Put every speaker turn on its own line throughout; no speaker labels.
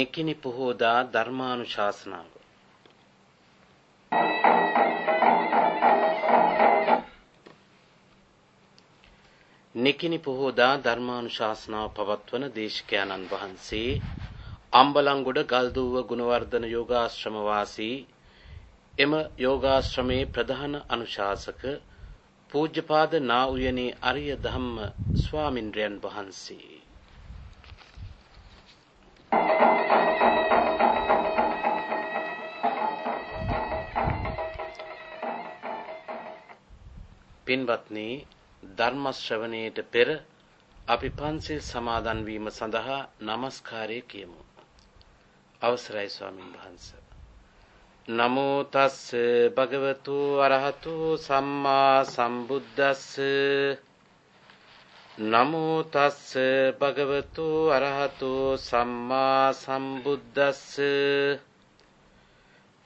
නිකිනි පොහෝදා ධර්මානුශාසනාව. නිකිනි පොහෝදා ධර්මානුශාසනාව පවත්වන දේශකයන්න් වහන්සේ අම්බලන්ගොඩ ගල්දුව ගුණවර්ධන යෝගාශ්‍රම වාසී එම යෝගාශ්‍රමේ ප්‍රධාන අනුශාසක පූජ්‍යපාද නා උයනේ අරිය ධම්ම ස්වාමින්ද්‍රයන් වහන්සේ. පින්වත්නි ධර්ම ශ්‍රවණයට පෙර අපි පන්සිල් සමාදන් වීම සඳහා নমස්කාරය කියමු. අවසරයි ස්වාමින් වහන්සේ. නමෝ තස්ස භගවතු අරහතු සම්මා සම්බුද්දස්ස නමෝ තස්ස භගවතු අරහතු සම්මා සම්බුද්දස්ස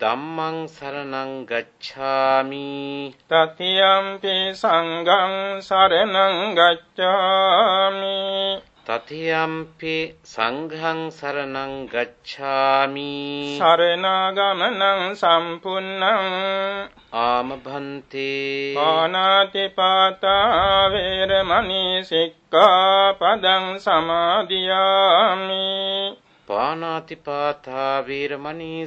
ධම්මං සරණං ගච්ඡාමි.
තතියම්පි සංඝං සරණං ගච්ඡාමි.
තතියම්පි සංඝං සරණං ගච්ඡාමි.
සරණාගමනං සම්පුන්නං
ආමභන්තේ.
පානාති පාතා වේරමණී සික්ඛාපදං සමාදියාමි.
පානාතිපාතා වීරමණී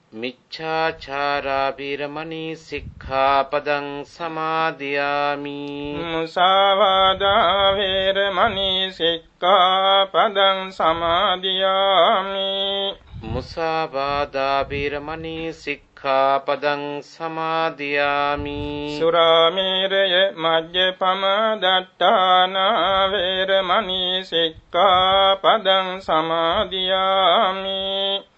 මිච්ඡාචාරා වීරමණී සික්ඛාපදං සමාදියාමි
මුසාවාදා වේරමණී සික්ඛාපදං සමාදියාමි
මුසාවාදා වීරමණී සික්ඛාපදං සමාදියාමි।
සුරාමේරය මජ්ජපම දට්ඨාන වේරමණී සික්ඛාපදං සමාදියාමි।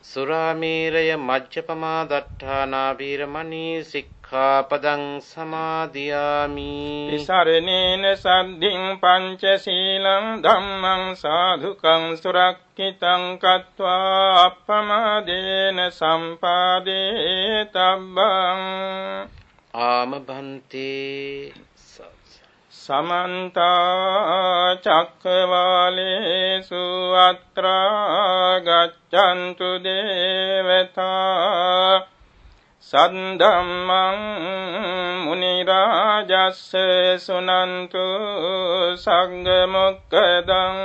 සුරාමේරය මජ්ජපමා දට්ඨානා වීරමණී සික්ඛාපදං සමාදියාමි
විසරණේන සද්ධින් පංචශීලං ධම්මං සාධුකං සුරක්ඛිතං කତ୍වා අප්පමාදේන සම්පාදේ තබ්බං
ආමභන්තේ
සමන්ත චක්කවාලේසු අත්‍රා ගච්ඡන්තු දේවතා සද්ධම්මං මුනි රාජස්ස සුනන්තු සංඝ මොක්කදං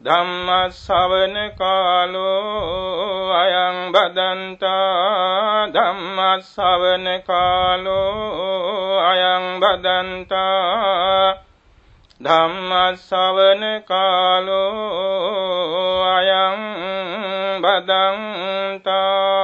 ධම්ම ශ්‍රවණ කාලෝ අයං බදන්තා ධම්ම ශ්‍රවණ කාලෝ අයං බදන්තා ධම්ම ශ්‍රවණ කාලෝ අයං බදන්තා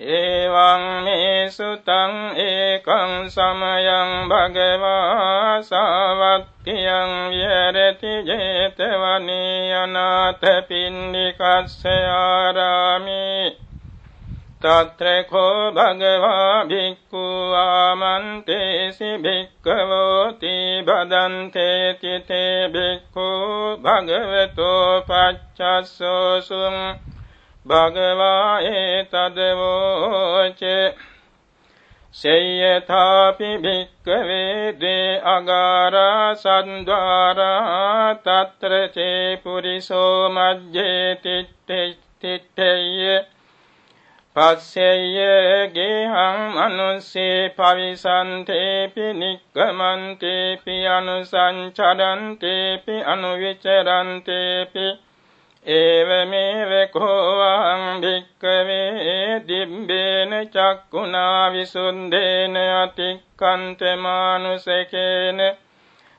එවං මේ සුතං ඒකං සමයං භගවා සාවක්ඛියං විහෙරති 제තවනී අනාථ පින්නිකස්ස ආරාමේ තත්‍රකෝ භගවා භික්ඛු ආමන්තේසි භික්ඛවෝති බදන්තේ තිතේ භික්ඛු භගවතෝ පච්චස්සෝසුං භගවා ඒතදවෝච සේයථාපි භික්ඛවේ දේ අගාරා සන්්වාරා තත්‍ර චේ පුරිසෝ මජ්ජේ තිත්තේ තිත්තේ පස්සෙය්‍ය ගේහං මනුස්සේ පවිසන්තේපි නික්කමන්තේපි අනුසංචරන්තේපි අනුවිචරන්තේපි ඒවමේව කෝවං භික්කවේ දිබ්බේන චක්කුණා විසුන්දේන අතික්කන්ත මානුසකේන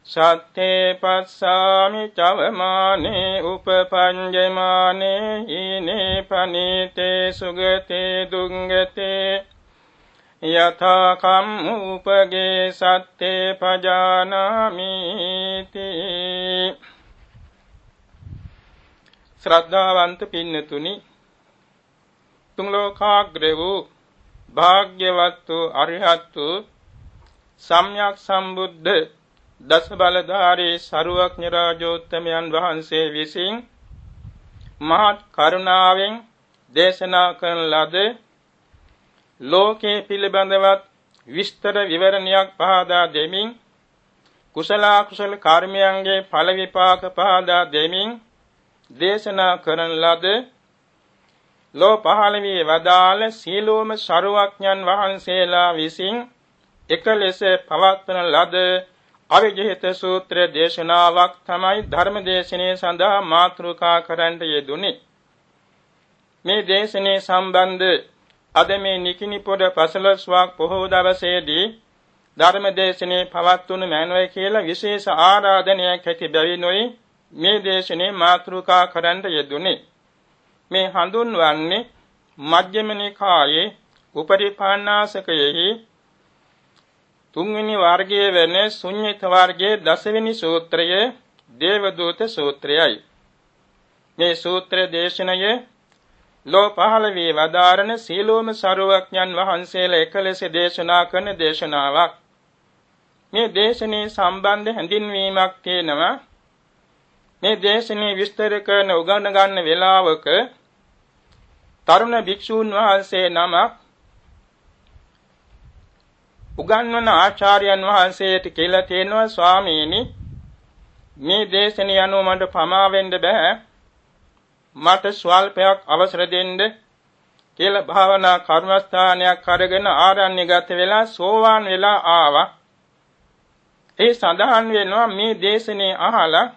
සත්තේ පස්සාමි චවමානේ උපපංජමානේ හීනේ පනීතේ සුගතේ දුංගතේ යථා කම්මුපගේ සත්තේ පජානාමිති ශ්‍රද්ධාවන්ත පින්නතුනි තුන් ලෝකාග්‍ර වූ භාග්‍යවත් වූ අරිහත් වූ සම්්‍යක් සම්බුද්ධ දස බලධාරී සරුවක්ඥ රාජෝත්තමයන් වහන්සේ විසින් මහත් කරුණාවෙන් දේශනා කරන ලද ලෝකේ පිළිබඳවත් විස්තර විවරණයක් පහදා දෙමින් කුසල කුසල කර්මයන්ගේ ඵල විපාක පහදා දෙමින් දේශනා කරන ලද ලෝ පහළ වී වදාළ සීලෝම සරුවක්ඥන් වහන්සේලා විසින් එක ලෙස පවත්වන ලද අවිජිත සූත්‍ර දේශනාවක් තමයි ධර්ම දේශනේ සඳහා මාතෘකා කරන්න යෙදුනේ. මේ දේශනේ සම්බන්ධ අද මේ නිකිනි පොඩ පසළොස්වක් පොහොව දවසේදී ධර්ම දේශනේ පවත්වනු මැනවයි කියලා විශේෂ ආරාධනයක් ඇති බැවිනොයි මේ දේශනේ මාතෘකා කරන්න යෙදුනේ. මේ හඳුන්වන්නේ මජ්ක්‍ධිම නිකායේ උපරිපාණාසකයෙහි තුන්වෙනි වර්ගයේ වෙන ශුන්්‍යත වර්ගයේ දසවෙනි සූත්‍රය දේවදූත සූත්‍රයයි. මේ සූත්‍ර දේශනය ලෝ පහළ වී වදාරන සීලෝම සරුවඥන් වහන්සේලා එකලෙස දේශනා කරන දේශනාවක්. මේ දේශනේ සම්බන්ධ හැඳින්වීමක් තියෙනවා. මේ දේශනේ විස්තර කරන උගන ගන්න වේලාවක තරුණ භික්ෂූන් වහන්සේ නමක් උගන්වන ආචාර්යයන් වහන්සේට කියලා තියෙනවා ස්වාමීනි මේ දේශනිය අනුව මට පමා වෙන්න බෑ. මට ස්වල්පයක් අවසර දෙන්න කියලා භාවනා කර්මස්ථානයක් අරගෙන ආරණ්‍යගත වෙලා සෝවාන් වෙලා ආවා. ඒ සඳහන් වෙනවා මේ දේශනේ අහලා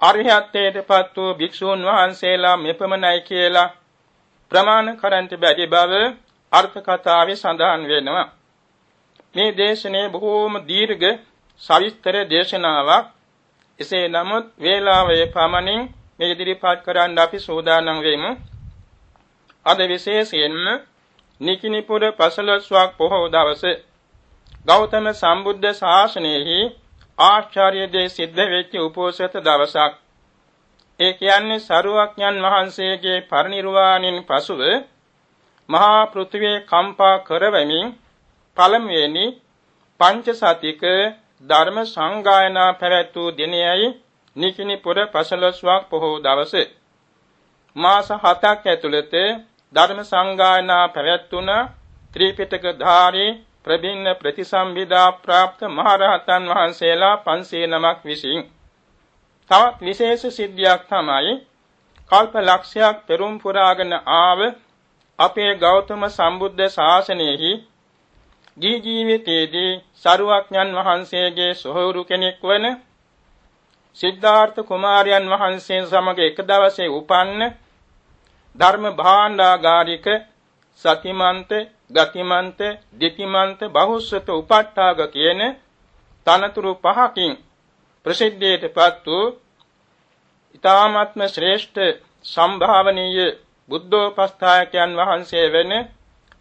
අරිහත්ත්වයටපත් වූ භික්ෂූන් වහන්සේලා මෙපමණයි කියලා ප්‍රමාණ කරන්ට බැරි බව අර්ථ කතාවේ සඳහන් වෙනවා මේ දේශනේ බොහෝම දීර්ඝ සවිස්තර දේශනාවක්. එසේ නමුත් වේලාවේ පමණින් මේ ඉදිරිපත් කරන්න අපි සූදානම් වෙමු. අද විශේෂයෙන්ම නිකිනිපුර පසළොස්වක් පොහොව දවසේ ගෞතම සම්බුද්ධ ශාසනයෙහි ආචාර්ය දේ සිද්ධ වෙච්ච උපෝසත දවසක්. ඒ කියන්නේ සරුවක්ඥන් වහන්සේගේ පරිනිර්වාණයෙන් පසුව මහා පෘථිවිය කම්පා කරවමින් පළමුවෙනි පංච සතික ධර්ම සංගායනා පැවැත් වූ දිනයයි නිකිනි පුර පසළොස්වක් පොහොව දවසේ මාස 7ක් ඇතුළත ධර්ම සංගායනා පැවැත්වුණ ත්‍රිපිටක ධාරී ප්‍රබින්න ප්‍රතිසම්විදා પ્રાપ્ત මහරහතන් වහන්සේලා 500 නමක් විසින් තවත් විශේෂ සිද්ධියක් තමයි කල්ප ලක්ෂයක් පෙරම් පුරාගෙන ආව අපේ ගෞතම සම්බුද්ධ ශාසනයෙහි දී ජීවිතයේදී සරුවක්ඥන් වහන්සේගේ සොහොරු කෙනෙක් වන සිද්ධාර්ථ කුමාරයන් වහන්සේ සමග එක දවසේ උපන්න ධර්ම භාණ්ඩාගාරික සතිමන්ත ගතිමන්ත දිතිමන්ත බහුස්සත උපට්ඨාග කියන තනතුරු පහකින් ප්‍රසිද්ධියටපත් වූ ඊ타ත්ම ශ්‍රේෂ්ඨ සම්භාවනීය බුද්ධෝපස්ථායකයන් වහන්සේ වෙන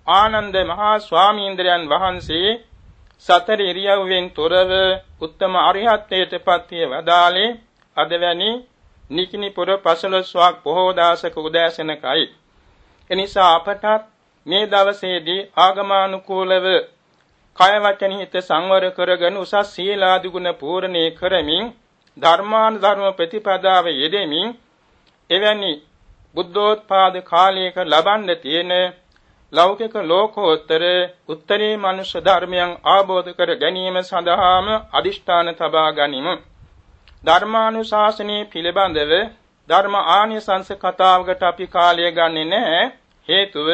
ආනන්ද මහා ස්වාමීන්ද්‍රයන් වහන්සේ සතර ඉරියව්වෙන් තොරව උත්තම අරිහත්ත්වයට පත්විය වදාලේ අදවැනි නිකිනිපුර පසළොස්වක් බොහෝ දාසක උදෑසනකයි. එනිසා අපටත් මේ දවසේදී ආගමානුකූලව කය වචන හිත සංවර කරගෙන උසස් සීලාදි ගුණ පූර්ණේ කරමින් ධර්මාන ධර්ම ප්‍රතිපදාව යෙදෙමින් එවැනි බුද්ධෝත්පාද කාලයක ලබන්න තියෙන ලෞකික ලෝකෝත්තර උත්තරී මනුෂ්‍ය ධර්මයන් ආબોධ කර ගැනීම සඳහාම අදිෂ්ඨාන තබා ගනිමු. ධර්මානුශාසනයේ පිළිබඳව ධර්ම ආනිසංස කතාවකට අපි කාලය ගන්නෙ නැහැ. හේතුව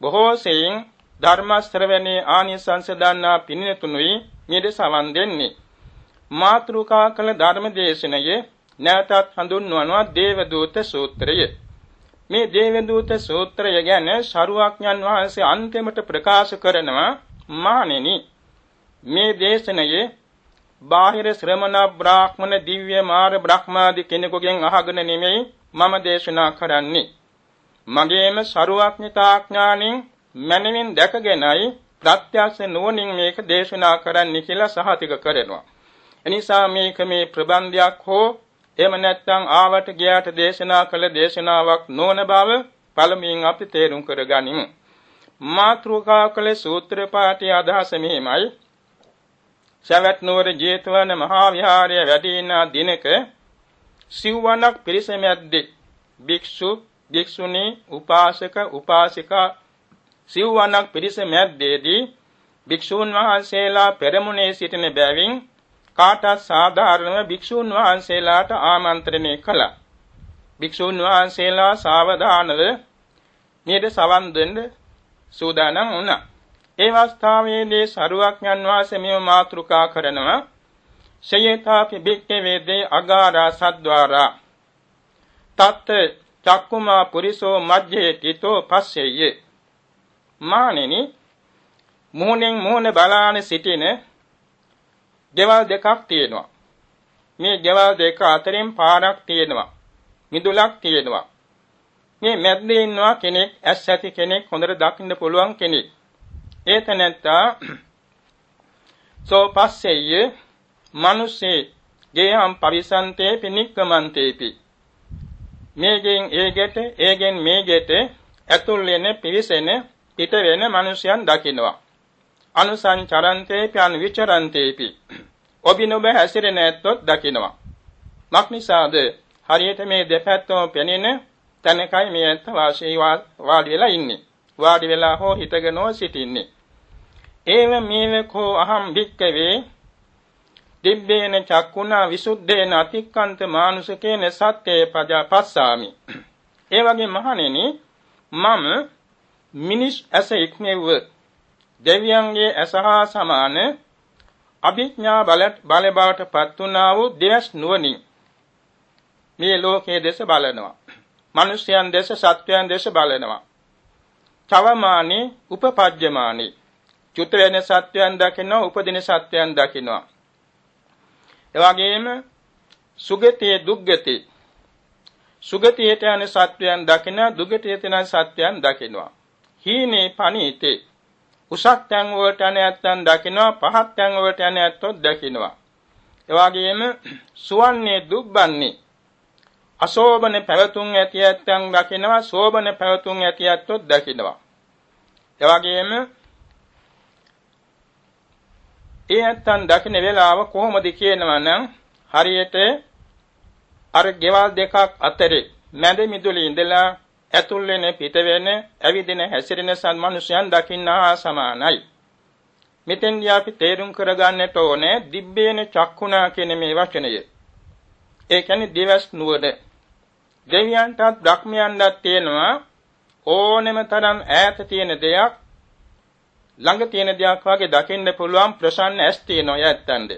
බොහෝ සෙයින් ධර්ම ශ්‍රවණේ ආනිසංස දන්නා පින්තුනුයි මෙද සවන් දෙන්නේ. මාත්‍රුකා කළ ධර්ම දේශනයේ නැවතත් හඳුන්වනවා දේවදූත සූත්‍රය. මේ දේවදූත සූත්‍රය ගැන ශරුවක්ඥන් වහන්සේ අන්තිමට ප්‍රකාශ කරනවා මානෙනි මේ දේශනයේ බාහිර ශ්‍රමණ බ්‍රාහ්මණ දිව්‍ය මාර බ්‍රහ්මාදී කෙනෙකුගෙන් අහගෙන නෙමෙයි මම දේශනා කරන්නේ මගේම ශරුවක්ඥතාඥාණින් මනමින් දැකගෙනයි ප්‍රත්‍යක්ෂ නුවණින් මේක දේශනා කරන්න කියලා සහතික කරනවා එනිසා මේක මේ ප්‍රබන්ධයක් හෝ එහෙම නැත්නම් ආවට ගියාට දේශනා කළ දේශනාවක් නොවන බව පළමුවෙන් අපි තේරුම් කරගනිමු. මාත්‍රුකා කළ සූත්‍ර පාඨයේ අදහස මෙහිමයි. සවැත් නුවර ජේතවන මහා විහාරයේ වැඩින දිනක සිව්වණක් පිරිස මැද්දේ භික්ෂු භික්ෂුණී උපාසක උපාසිකා සිව්වණක් පිරිස මැද්දේදී භික්ෂූන් වහන්සේලා පෙරමුණේ සිටින බැවින් කාටත් සාධාරණව භික්ෂූන් වහන්සේලාට ආමන්ත්‍රණය කළා. භික්ෂූන් වහන්සේලා සාවධානව නේද සවන් දෙන්න සූදානම් වුණා. ඒ අවස්ථාවේදී සරුවක්ඥන් වහන්සේ මෙව මාතෘකා කරනවා සයේතාපි භික්ඛවේ දේ අගාරා සද්්වාරා තත් චක්කුමා පුරිසෝ මජ්ජේ තිතෝ පස්සෙය මානෙනි මොහොනෙන් මොහොන බලාන සිටින ගෙවල් දෙකක් තියෙනවා. මේ ගෙවල් දෙක අතරින් පාරක් තියෙනවා. මිදුලක් තියෙනවා. මේ මැද්දේ ඉන්නවා කෙනෙක් ඇස් ඇති කෙනෙක් හොඳට දකින්න පුළුවන් කෙනෙක්. ඒ තැනැත්තා සෝ පස්සෙය මිනිස්සේ ගේහම් පරිසන්තේ පිනික්කමන්තේපි මේගෙන් ඒගෙට ඒගෙන් මේගෙට ඇතුල් වෙන පිවිසෙන පිට වෙන මිනිසයන් දකින්නවා අනුසංචරන්තේපි අනුවිචරන්තේපි. ඔබිනොබ හැසිරෙන ඇත්තොත් දකිනවා. මක්නිසාද හරියට මේ දෙපැත්තම පෙනෙන තැනකයි මේ ඇත්ත වාසී වාඩි වෙලා ඉන්නේ. වාඩි වෙලා හෝ හිටගෙන සිටින්නේ. ඒව මේවකෝ අහම් භික්කවේ දිබ්බේන චක්කුණා විසුද්ධේන අතික්කන්ත මානුසකේන සත්‍යේ පජා පස්සාමි ඒ වගේ මහණෙනි මම මිනිස් ඇස ඉක්මෙව්ව දෙවියන්ගේ ඇසහා සමාන අභිඥා බල බල බවට පත් වුණා වූ දෙවස් නුවණින් මේ ලෝකයේ දෙස බලනවා. මිනිසයන් දෙස සත්වයන් දෙස බලනවා. චවමානි උපපජ්ජමානි චුත වෙන සත්වයන් දකිනවා උපදින සත්වයන් දකිනවා. එවැගේම සුගතිය දුග්ගති සුගතියට යන සත්වයන් දකිනවා දුගතියට යන සත්වයන් දකිනවා. හීනේ පණීතේ. උසස් තැන් වලට යන ඇත්තන් දකිනවා පහත් තැන් වලට යන ඇත්තොත් දකිනවා. එවාගෙම සුවන්නේ දුබ්බන්නේ අශෝභන පැවතුම් ඇති ඇත්තන් දකිනවා ශෝභන පැවතුම් ඇති ඇත්තොත් දකිනවා. එවාගෙම ඒ ඇත්තන් දකින වෙලාව කොහොමද කියනවා නම් හරියට අර ගෙවල් දෙකක් අතරේ මැද මිදුලේ ඉඳලා ඇතුල් වෙන පිට වෙන ඇවිදින හැසිරෙන සන්මනුෂයන් දකින්නා සමානයි. මෙතෙන්දී අපි තේරුම් කරගන්නට ඕනේ දිබ්බේන චක්කුණා කියන මේ වචනය. ඒ කියන්නේ දිවස් නුවණ. දෙවියන්ටත් බ්‍රහ්මයන්ටත් තියෙනවා ඕනෙම තරම් ඈත තියෙන දෙයක් ළඟ තියෙන දෙයක් වගේ දකින්න පුළුවන් ප්‍රසන්න ඇස් තියෙනවා යැත්තන්ද.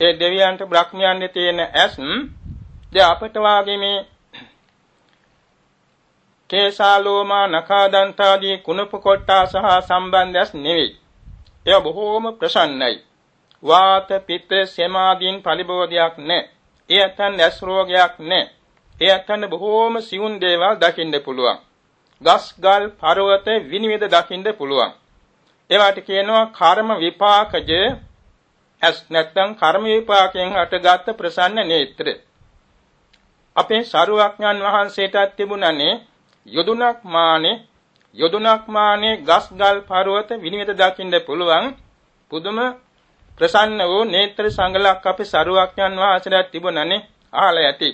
ඒ දෙවියන්ට බ්‍රහ්මයන්ගේ තියෙන ඇස් ද අපට වාගේ මේ කේසාලෝමා නඛාදන්තාදී කුණප කොට්ටා සහ සම්බන්ධයස් නෙවෙයි. ඒවා බොහෝම ප්‍රසන්නයි. වාත පිත්ත සමාදීන් පරිබෝධයක් නැහැ. ඒ ඇතන් ඇස් රෝගයක් නැහැ. ඒ ඇතන් බොහෝම සියුම් දේවල් දකින්න පුළුවන්. ගස් ගල් පර්වත විනිවිද දකින්න පුළුවන්. ඒවට කියනවා කර්ම විපාකජ ඇස් නැත්නම් කර්ම විපාකයෙන් හටගත් ප්‍රසන්න නේත්‍ර. අපේ සරුවක්ඥන් වහන්සේටත් තිබුණනේ යොදුනක් මානේ යොදුනක් මානේ ගස් ගල් පර්වත විනිවිද දකින්න පුළුවන් පුදුම ප්‍රසන්න වූ නේත්‍ර සංගලක් අපේ සරුවක්ඥන් වහන්සේට තිබුණනේ අහලා ඇති.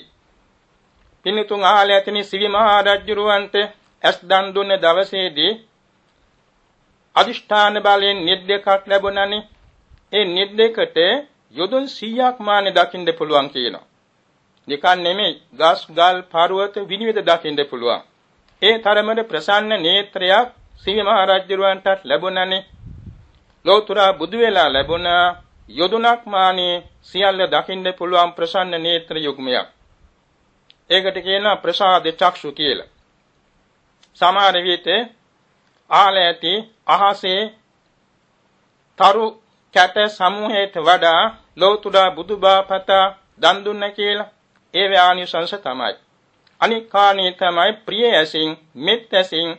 පින්තුන් අහලා ඇතිනි සිවි මහා රජුරවන්ට ඇස් දන් දුන්න දවසේදී අදිෂ්ඨාන බලයෙන් නිද්දකක් ලැබුණනේ. ඒ නිද්දකට යොදුන් 100ක් මානේ දකින්න පුළුවන් කියනවා. නිකන් නෙමෙයි ගස් ගල් පර්වත විනිවිද දකින්න පුළුවන්. ඒ තරමට ප්‍රසන්න නේත්‍රයක් සිවි මහ රජුරවන්ටත් ලැබුණනේ. ලෞතර බුදු වෙලා ලැබුණ යොදුනක් මානේ සියල්ල දකින්න පුළුවන් ප්‍රසන්න නේත්‍ර යුග්මයක්. ඒකට කියනවා ප්‍රසාද චක්ෂු කියලා. සමහර විට ආල ඇති අහසේ තරු කැට සමූහයට වඩා ලෞතුඩා බුදුබාපත දන් දුන්න කියලා ඒ ව්‍යානිසංශ තමයි. අනික් කාණේ තමයි ප්‍රිය ඇසින් මෙත් ඇසින්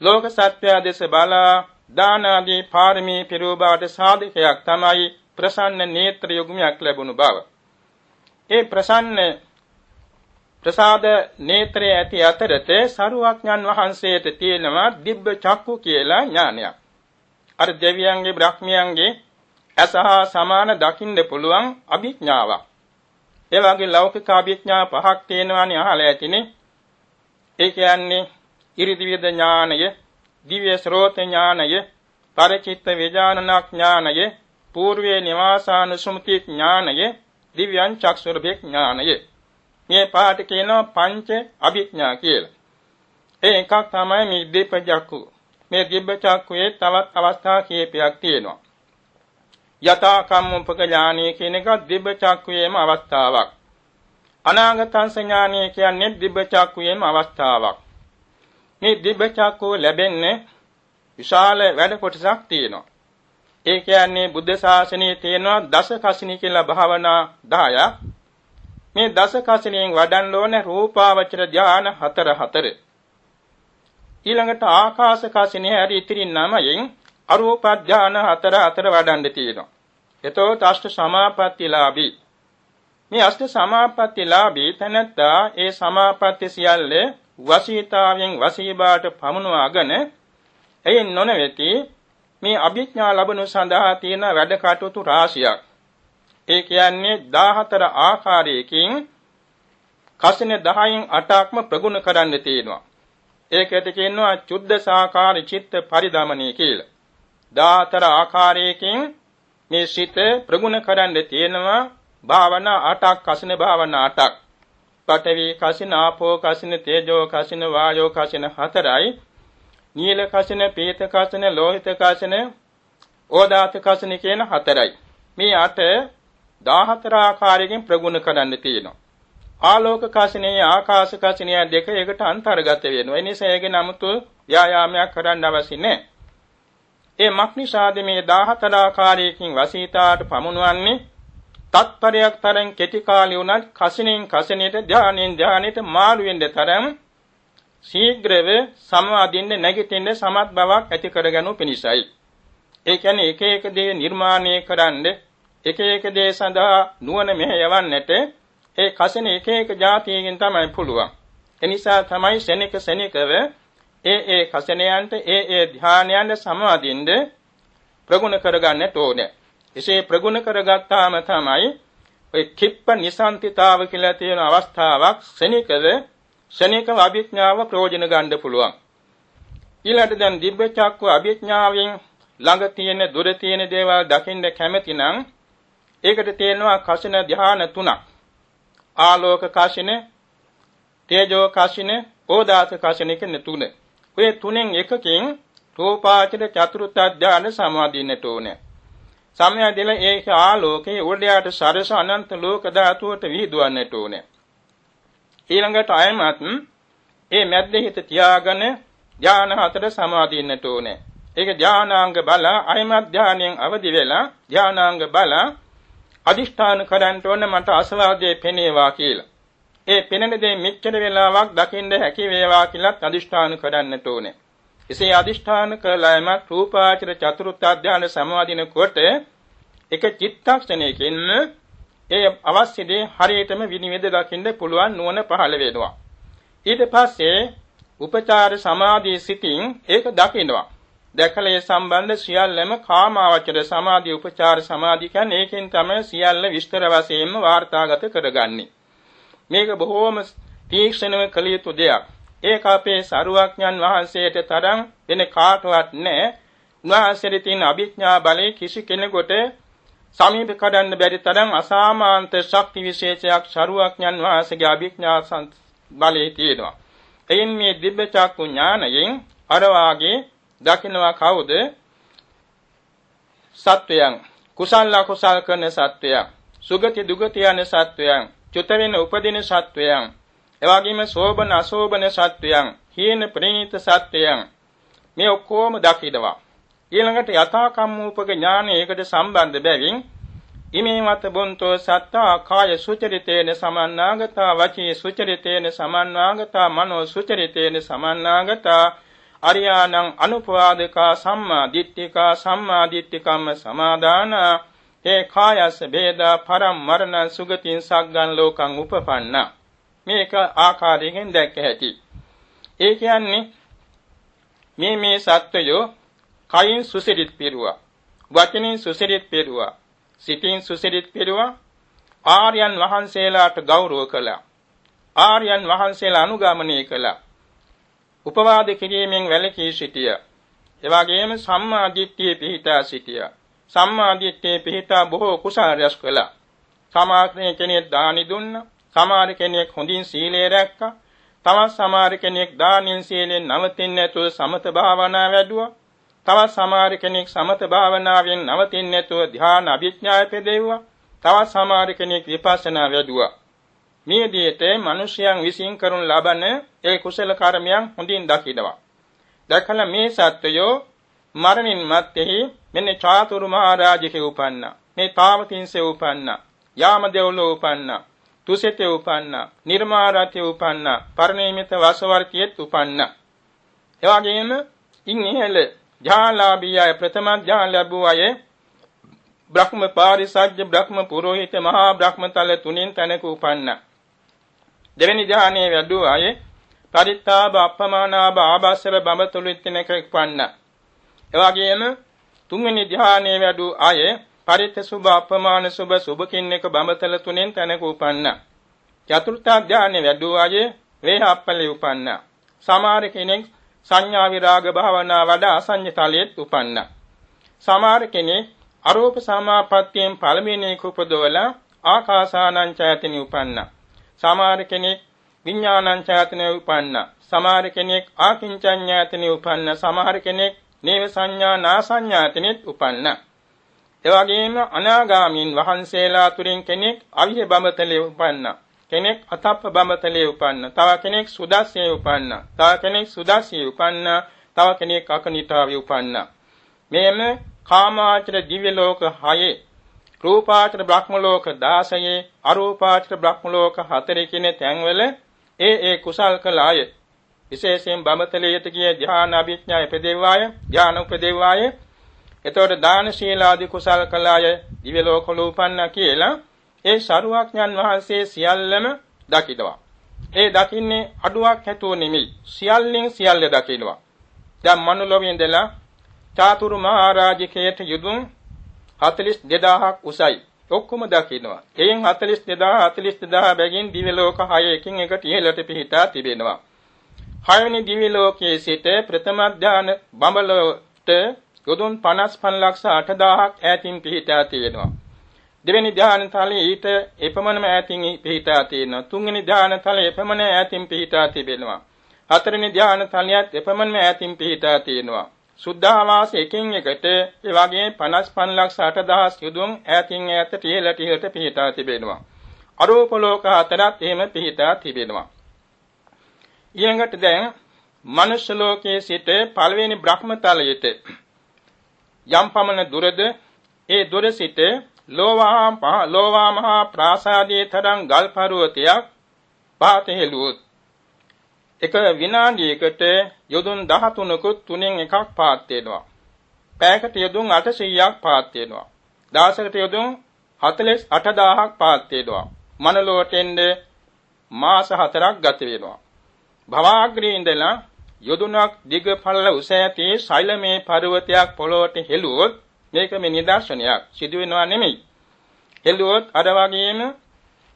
ලෝක සත්‍යය දෙස බලා දාන ආදී පාරමී පිරෝබාට සාධකයක් තමයි ප්‍රසන්න නේත්‍ර යොගුමයක් ලැබුණු බව. ඒ ප්‍රසන්න ප්‍රසාද නේත්‍රය ඇති අතරත සරුවක්ඥන් වහන්සේට තියෙනවා දිබ්බ චක්කු කියලා ඥානයක්. අර දෙවියන්ගේ බ්‍රහ්මියන්ගේ අසහා සමාන දකින්න පුළුවන් අභිඥාවක්. ඒ වගේ ලෞකික අභිඥා පහක් තියෙනවානේ අහලා ඇතිනේ. ඒ කියන්නේ ඉරිදිවිද ඥානය, දිව්‍ය ශ්‍රෝත ඥානය, පරිචිත්ත විඥානන ඥානය, పూర్වේ නිවාසානුසුමති ඥානය, දිව්‍යං චක්ෂුරභේ ඥානය. මේ පාට කියනවා පංච අභිඥා කියලා. ඒ එකක් තමයි මේ දීප චක්කු. මේ දිබ්බ චක්කුවේ තවත් අවස්ථා කීපයක් තියෙනවා. යථා කම්මුපක ඥානීය කියන එක දිබ්බ චක්කුවේම අවස්ථාවක්. අනාගතං සංඥානීය කියන්නේ දිබ්බ චක්කුවේම අවස්ථාවක්. මේ දිබ්බ චක්කුව ලැබෙන්නේ විශාල වැඩ කොටසක් තියෙනවා. ඒ කියන්නේ බුද්ධ ශාසනයේ තියෙනවා දස කසිනී කියලා භාවනා 10ක්. මේ දස කසිනියෙන් වඩන්න ඕනේ රූපාවචර ධාන හතර හතර. ඊළඟට ආකාශ කසිනිය හරි ඉතිරි නමයෙන් අරූප ධාන හතර හතර වඩන්න තියෙනවා. එතකොට අෂ්ට සමාපත්තිලාභී. මේ අෂ්ට සමාපත්තිලාභී තැනැත්තා ඒ සමාපatti සියල්ල වසීතාවෙන් වසීබාට පමුණවාගෙන එයින් නොනවෙති මේ අභිඥා ලැබනු සඳහා තියෙන වැඩ කටයුතු රාශියක්. ඒ කියන්නේ 14 ආකාරයකින් කසින 10න් 8ක්ම ප්‍රගුණ කරන්න තියෙනවා. ඒකට කියනවා චුද්ධ සාකාර චිත්ත පරිදමණය කියලා. 14 ආකාරයකින් මේ සිත ප්‍රගුණ කරන්න තියෙනවා භාවනා 8ක් කසින භාවනා 8ක්. පඨවි කසින ආපෝ කසින තේජෝ කසින වායෝ කසින හතරයි. නීල කසින පීත කසින ලෝහිත කසින ඕදාත කසින කියන හතරයි. මේ අට 14 ආකාරයකින් ප්‍රගුණ කරන්න තියෙනවා. ආලෝක කසිනේ ආකාශ කසිනේ දෙක එකට අන්තර්ගත වෙනවා. ඒ නිසා ඒකේ නමුතු ව්‍යායාමයක් කරන්න අවශ්‍ය නැහැ. ඒ මක්නිසාද මේ 14 ආකාරයකින් වසීතාට පමුණවන්නේ තත්පරයක් තරම් කෙටි කාලය උනත් කසිනෙන් කසිනේට ධානයෙන් ධානයට මාළු වෙන්න තරම් ශීඝ්‍රව සමාධින්න නැගිටින්න සමත් බවක් ඇති කරගනු පිණිසයි. ඒ කියන්නේ එක එක දේ නිර්මාණය කරන්නේ එක එක දේ සඳහා නුවණ මෙහෙයවන්නට ඒ කසින එක එක જાතියකින් තමයි පුළුවන්. එනිසා තමයි ශනික ශනිකව ඒ ඒ කසනයන්ට ඒ ඒ ධානයන්ට සමාදින්ද ප්‍රගුණ කරගන්නට ඕනේ. එසේ ප්‍රගුණ කරගත්තාම තමයි ඔය කිප්ප නිසන්තිතාව කියලා තියෙන අවස්ථාවක් ශනිකව ශනිකව අභිඥාව ප්‍රයෝජන ගන්න පුළුවන්. ඊළඟට දැන් දිබ්බ චක්ක අභිඥාවෙන් ළඟ තියෙන දුර තියෙන දේවල් දකින්න කැමති නම් ඒකට තියෙනවා කසින ධ්‍යාන තුනක්. ආලෝක කසින, තේජෝ කසින, ඕදාස කසින කියන තුන. ඔය තුනෙන් එකකින් රූපාචර චතුර්ථ ධානය සමාදින්නට ඕනේ. සමයදෙල ඒක ආලෝකයේ උඩයට සරස අනන්ත ලෝක ධාතුවට විහිදුවන්නට ඕනේ. ඊළඟට අයමත් ඒ මැද්දේ හිත තියාගෙන ධාන හතර සමාදින්නට ඕනේ. ඒක ධානාංග බල අයමත් ධානයෙන් අවදි වෙලා ධානාංග බල අදිෂ්ඨාන කරන්ට ඕන මට අසවාදයේ පෙනේවා කියලා. ඒ පෙනෙන දේ මෙච්චර වෙලාවක් දකින්න හැකි වේවා කියලාත් අදිෂ්ඨාන කරන්නට ඕනේ. එසේ අදිෂ්ඨාන කළාම රූපාචර චතුර්ථ අධ්‍යාන සමාදින කොට එක චිත්තක්ෂණයකින් ඒ අවශ්‍ය දේ හරියටම විනිවිද දකින්න පුළුවන් නුවණ පහළ වෙනවා. ඊට පස්සේ උපචාර සමාධිය සිටින් ඒක දකින්නවා. දැකලා ඒ සම්බන්ධ සියල්ලම කාමාවචර සමාධි උපචාර සමාධි කියන්නේ ඒකෙන් තමයි සියල්ල විස්තර වශයෙන්ම වාර්තාගත කරගන්නේ. මේක බොහෝම තීක්ෂණව කළ යුතු දෙයක්. ඒක අපේ සරුවක්ඥන් වහන්සේට තරම් වෙන කාටවත් නැහැ. උන්වහන්සේට තියෙන අභිඥා බලය කිසි කෙනෙකුට සමීප කරන්න බැරි තරම් අසාමාන්ත ශක්ති විශේෂයක් සරුවක්ඥන් වහන්සේගේ අභිඥා බලයේ තියෙනවා. එයින් මේ දිබ්බ චක්කු ඥානයෙන් අර වාගේ දකින්නවා කවුද? සත්වයන්. කුසල අකුසල කරන සත්වයන්. සුගති දුගති යන සත්වයන්. චුත වෙන උපදින සත්වයන්. එවාගෙම සෝබන අසෝබන සත්වයන්. හීන ප්‍රණීත සත්වයන්. මේ ඔක්කොම දකිනවා ඊළඟට යථා කම්මූපක ඥානයකට සම්බන්ධ බැවින් ඉමේ මත බොන්තෝ සත්තා කාය සුචරිතේන සමන්නාගතා වචී සුචරිතේන සමන්නාගතා මනෝ සුචරිතේන සමන්නාගතා අරියාණං අනුපවාදකා සම්මා දිට්ඨිකා සම්මා දිට්ඨිකම්ම සමාදාන ඒ කායස ભેදා පරම් මරණ සුගතින් සග්ගන් ලෝකං උපපන්නා මේක ආකාරයෙන් දැක්ක හැකි. ඒ කියන්නේ මේ මේ සත්වයෝ කයින් සුසිරිත් පිරුවා. වචනෙන් සුසිරිත් පිරුවා. සිතින් සුසිරිත් පිරුවා. ආර්යයන් වහන්සේලාට ගෞරව කළා. ආර්යයන් වහන්සේලා අනුගමනය කළා. උපවාද කිරීමෙන් වැළකී සිටියා. එවාගෙම සම්මා දිට්ඨියේ පිහිටා සිටියා. සම්මා දිට්ඨියේ පිහිටා බොහෝ කුසල රැස් කළා. සමාත්‍රේ කෙනෙක් දානි දුන්නා. සමහර කෙනෙක් හොඳින් සීලය රැක්කා. තවත් සමහර කෙනෙක් දානෙන් සීලෙන් නවතින්නේ නැතුව සමත භාවනා වැඩුවා. තවත් සමහර කෙනෙක් සමත භාවනාවෙන් නවතින්නේ නැතුව ධ්‍යාන අභිඥාය පෙදෙව්වා. තවත් සමහර කෙනෙක් විපස්සනා වැඩුවා. මේ විදිහට මිනිසයන් විසින් කරනු ලබන ඒ කුසල කර්මයන් හොඳින් දකිනවා. දැකලා මේ සත්වයෝ මරණින් මත්තේහි මෙන්න චාතුරු මහරජකේ උපන්න. මේ තාවතින්සේ උපන්න. යාම දෙව්ලෝ උපන්න. තුසිතේ උපන්න. නිර්මාරතේ උපන්න. පරිණීමිත වාසවර්තියෙත් උපන්න. එවාගෙම ඉන්නේල ජාලාභියය ප්‍රථම ඥාන ලැබුව අය බ්‍රහ්ම පාරිසජ්ජ බ්‍රහ්ම පුරෝහිත මහා බ්‍රහ්මතල තුනෙන් තැනක උපන්නා දෙවෙනි ඥානයේ වැඩුව අය පරිත්තාබ අපමානාබ ආභාසර බඹතුළු ඉතිනක උපන්නා. එවාගෙම තුන්වෙනි ධ්‍යානයේ වැඩු අය පරිත්ත සුභ අපමාන සුභ සුභ කින්නක බඹතල තුනෙන් තැනක උපන්නා. චතුර්ථ ධ්‍යානයේ වැඩු අය වේහප්පලේ උපන්නා. සමහර කෙනෙක් සංඥා විරාග භාවනා වඩා අසඤ්ඤ තලයේත් උපන්නා. සමහර කෙනෙක් අරූප සමාපත්තියෙන් පළමුවෙනි කුපදවලා ආකාසානං ඡායතනෙ උපන්නා. සමහර කෙනෙක් විඥානං ඡායතනෙ උපන්නා. සමහර කෙනෙක් ආකින්චඤ්ඤායතනෙ උපන්නා. සමහර කෙනෙක් නේව සංඥා නාසඤ්ඤායතනෙත් උපන්නා. එවැගේම අනාගාමීන් වහන්සේලා තුරින් කෙනෙක් අවිහ බඹතලේ උපන්නා. කෙනෙක් අතප්ප බඹතලේ උපන්නා. තව කෙනෙක් සුදස්සේ උපන්නා. තව කෙනෙක් සුදස්සේ උපන්නා. තව කෙනෙක් අකනිතාවේ උපන්නා. මෙයම කාමාචර දිව්‍ය ලෝක 6 රූපාචර බ්‍රහ්ම ලෝක 16 අරූපාචර බ්‍රහ්ම ලෝක 4 කියන තැන්වල ඒ ඒ කුසල් කළ අය විශේෂයෙන් බඹතලයට ගිය ධ්‍යාන අභිඥා උපදේවාය ධ්‍යාන උපදේවාය එතකොට දාන ශීලාදී කුසල් කළ අය දිව්‍ය ලෝකවල උපන්නා කියලා ඒ ශරුවක්ඥන් වහන්සේ සියල්ලම දකිනවා. ඒ දකින්නේ අඩුවක් හැතුව නෙමෙයි. සියල්ලෙන් සියල්ල දකිනවා. දැන් මනුලොවේ ඉඳලා චාතුරු මහරජකයට යුදුන් 42000ක් උසයි. ඔක්කොම දකිනවා. එයින් 42000 42000 බැගින් දිව්‍ය ලෝක 6 එකින් එකට ඉහළට පිහිටා තිබෙනවා. හයවෙනි දිව්‍ය ලෝකයේ සිට ප්‍රථම ධාන බඹලොවට යොදුන් 55 ලක්ෂ 8000ක් ඈතින් පිහිටා තියෙනවා. දෙවෙනි ධාන තලයේ ඊට එපමණම ඈතින් පිහිටා තියෙනවා. තුන්වෙනි ධාන තලයේ එපමණ ඈතින් පිහිටා තිබෙනවා. හතරවෙනි ධාන තලයත් එපමණම ඈතින් පිහිටා තියෙනවා. සුද්ධාවාස එකින් එකට ඒ වගේ 55 ලක්ෂ 8000 යුදුම් ඈතින් ඈතට ඉහළට ඉහළට පිහිටා තිබෙනවා. අරූප ලෝක හතරත් එහෙම පිහිටා තිබෙනවා. ඊළඟට දැන් මනුෂ්‍ය ලෝකයේ සිට පළවෙනි බ්‍රහ්මතලයට යම් පමණ දුරද ඒ දුර සිට ලෝවා ලෝවා මහා ප්‍රාසාදයේ තරම් ගල් පර්වතයක් පාතෙහෙලුවොත් එක විනාඩියකට යොදුන් 13කුත් තුනෙන් එකක් පාත් වෙනවා. පැයකට යොදුන් 800ක් පාත් වෙනවා. දවසකට යොදුන් 48000ක් පාත් වෙනවා. මනලොවට එන්නේ මාස 4ක් ගත වෙනවා. භවග්‍රේ ඉඳලා යොදුනක් දිග පළල උස ඇති ශෛලමේ පර්වතයක් පොළොවට හෙළුවොත් මේක මේ නිදර්ශනයක් සිදු වෙනවා නෙමෙයි. හෙළුවොත් අර වගේම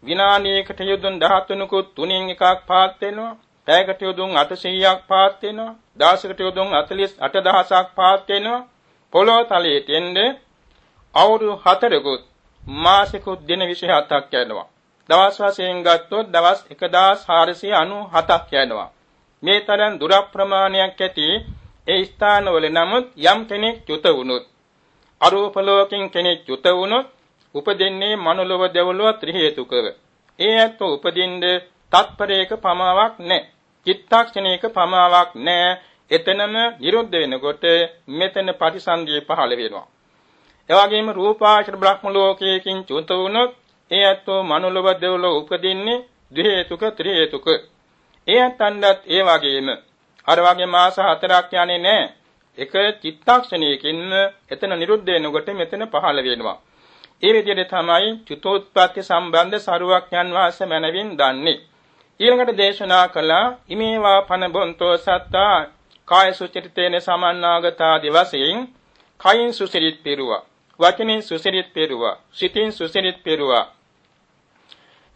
විනාඩියකට යොදුන් 13කුත් තුනෙන් එකක් පාත් වෙනවා. පැයකට යොදුන් 800ක් පාත් වෙනවා. දවසකට යොදුන් 48000ක් පාත් වෙනවා. පොළොව තලයේ තෙන්ද අවුරුදු 4කුත් මාසිකුත් දින 27ක් යනවා. දවස් වශයෙන් ගත්තොත් දවස් 1497ක් යනවා. මේ තරම් දුර ප්‍රමාණයක් ඇති ඒ ස්ථානවල නමුත් යම් කෙනෙක් චුත වුණොත් අරූප ලෝකෙන් කෙනෙක් චුත වුණොත් උපදින්නේ මනුලව දෙවලව ත්‍රි හේතුකව. ඒ ඇත්ත උපදින්නේ තත්පරයක පමාවක් නැහැ. චිත්තක්ෂණයක පමාවක් නැහැ. එතනම නිරුද්ධ වෙනකොට මෙතන පටිසන්ධිය පහළ වෙනවා. එවැගේම රූපාශ්‍ර බ්‍රහ්ම ලෝකයකින් චුත වුණොත් ඒ ඇත්තෝ මනුලව දෙවලව උපදින්නේ ද්වි හේතුක ත්‍රි හේතුක. ඒ ඇත්තන්වත් ඒ වගේම අර වගේ මාස හතරක් යන්නේ නැහැ. එක චිත්තක්ෂණයකින් එතන නිරුද්ධ වෙනකොට මෙතන පහළ වෙනවා. ඒ විදිහට තමයි චුතෝත්පත්ති සම්බන්ධ සරුවක් යන් වාස මනවින් දන්නේ. ඊළඟට දේශනා කළා ඉමේවා පන බොන්තෝ සත්තා කාය සුචරිතේන සමන්නාගතාදි වශයෙන් කයින් සුසිරිත් පෙරුවා වචනෙන් සුසිරිත් පෙරුවා සිතින් සුසිරිත් පෙරුවා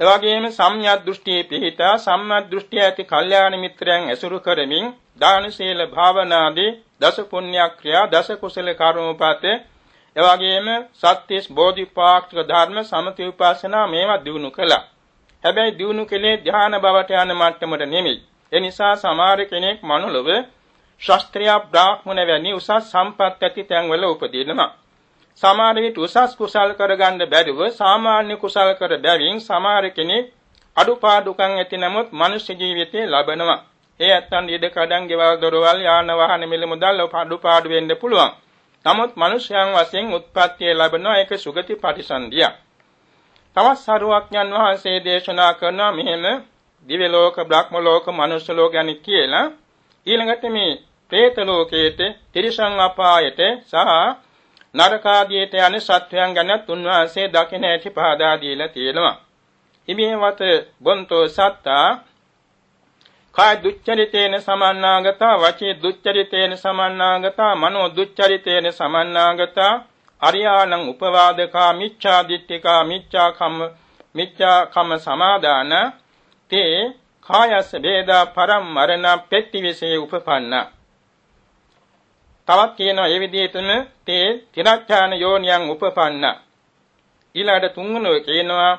එවැගේම සම්‍යක් දෘෂ්ටියේ පිහිටා සම්‍යක් දෘෂ්ටිය ඇති කල්යාණ මිත්‍රයන් ඇසුරු කරමින් දාන සීල භාවනාදී දස පුණ්‍ය ක්‍රියා දස කුසල කර්මපත එවැගේම සත්‍යස් බෝධිපාක්ෂික ධර්ම සමති උපාසනා මේවා දිනු කළා. හැබැයි දිනු කෙලේ ධ්‍යාන බවට යන මට්ටමට නෙමෙයි. ඒ නිසා සමහර කෙනෙක් මනුලව ශාස්ත්‍රීය බ්‍රාහ්මණ වැනි උසස් සම්පත් ඇති තැන්වල උපදිනවා. සමහර විට උසස් කුසල් කරගන්න බැරිව සාමාන්‍ය කුසල් කර බැවින් සමහර කෙනෙක් අඩුපාඩුකම් ඇති නමුත් මනුෂ්‍ය ජීවිතේ ලබනවා. ඒ ඇත්තන් ඉඩ කඩන් ගෙවල් දොරවල් යාන වාහන මිල මුදල් අඩුපාඩු වෙන්න පුළුවන්. නමුත් මනුෂ්‍යයන් වශයෙන් උත්පත්තිය ලැබෙනවා ඒක සුගති පටිසන්ධිය. තවත් සරුවක්ඥන් වහන්සේ දේශනා කරනවා මෙහෙම දිව්‍ය ලෝක, බ්‍රහ්ම ලෝක, මනුෂ්‍ය ලෝක යන කියලා ඊළඟට මේ പ്രേත ලෝකයේට, තිරිසන් අපායට සහ නරකාදියට යන සත්වයන් ගැන තුන්වහන්සේ දකින ඇති පහදා දීලා තියෙනවා. ඉමේවත බොන්තෝ සත්තා කාය දුච්චරිතේන සමන්නාගතා වචී දුච්චරිතේන සමන්නාගතා මනෝ දුච්චරිතේන සමන්නාගතා අරියාණං උපවාදකා මිච්ඡා දිට්ඨිකා මිච්ඡා කම්ම මිච්ඡා කම්ම සමාදාන තේ කායස වේදා පරම්මරණ පෙට්ටිවිසේ උපපන්නා තවත් කියනවා ඒ විදිහටම තේ තිරච්ඡාන යෝනියන් උපපන්න ඊළඟට තුන්වෙනි කියනවා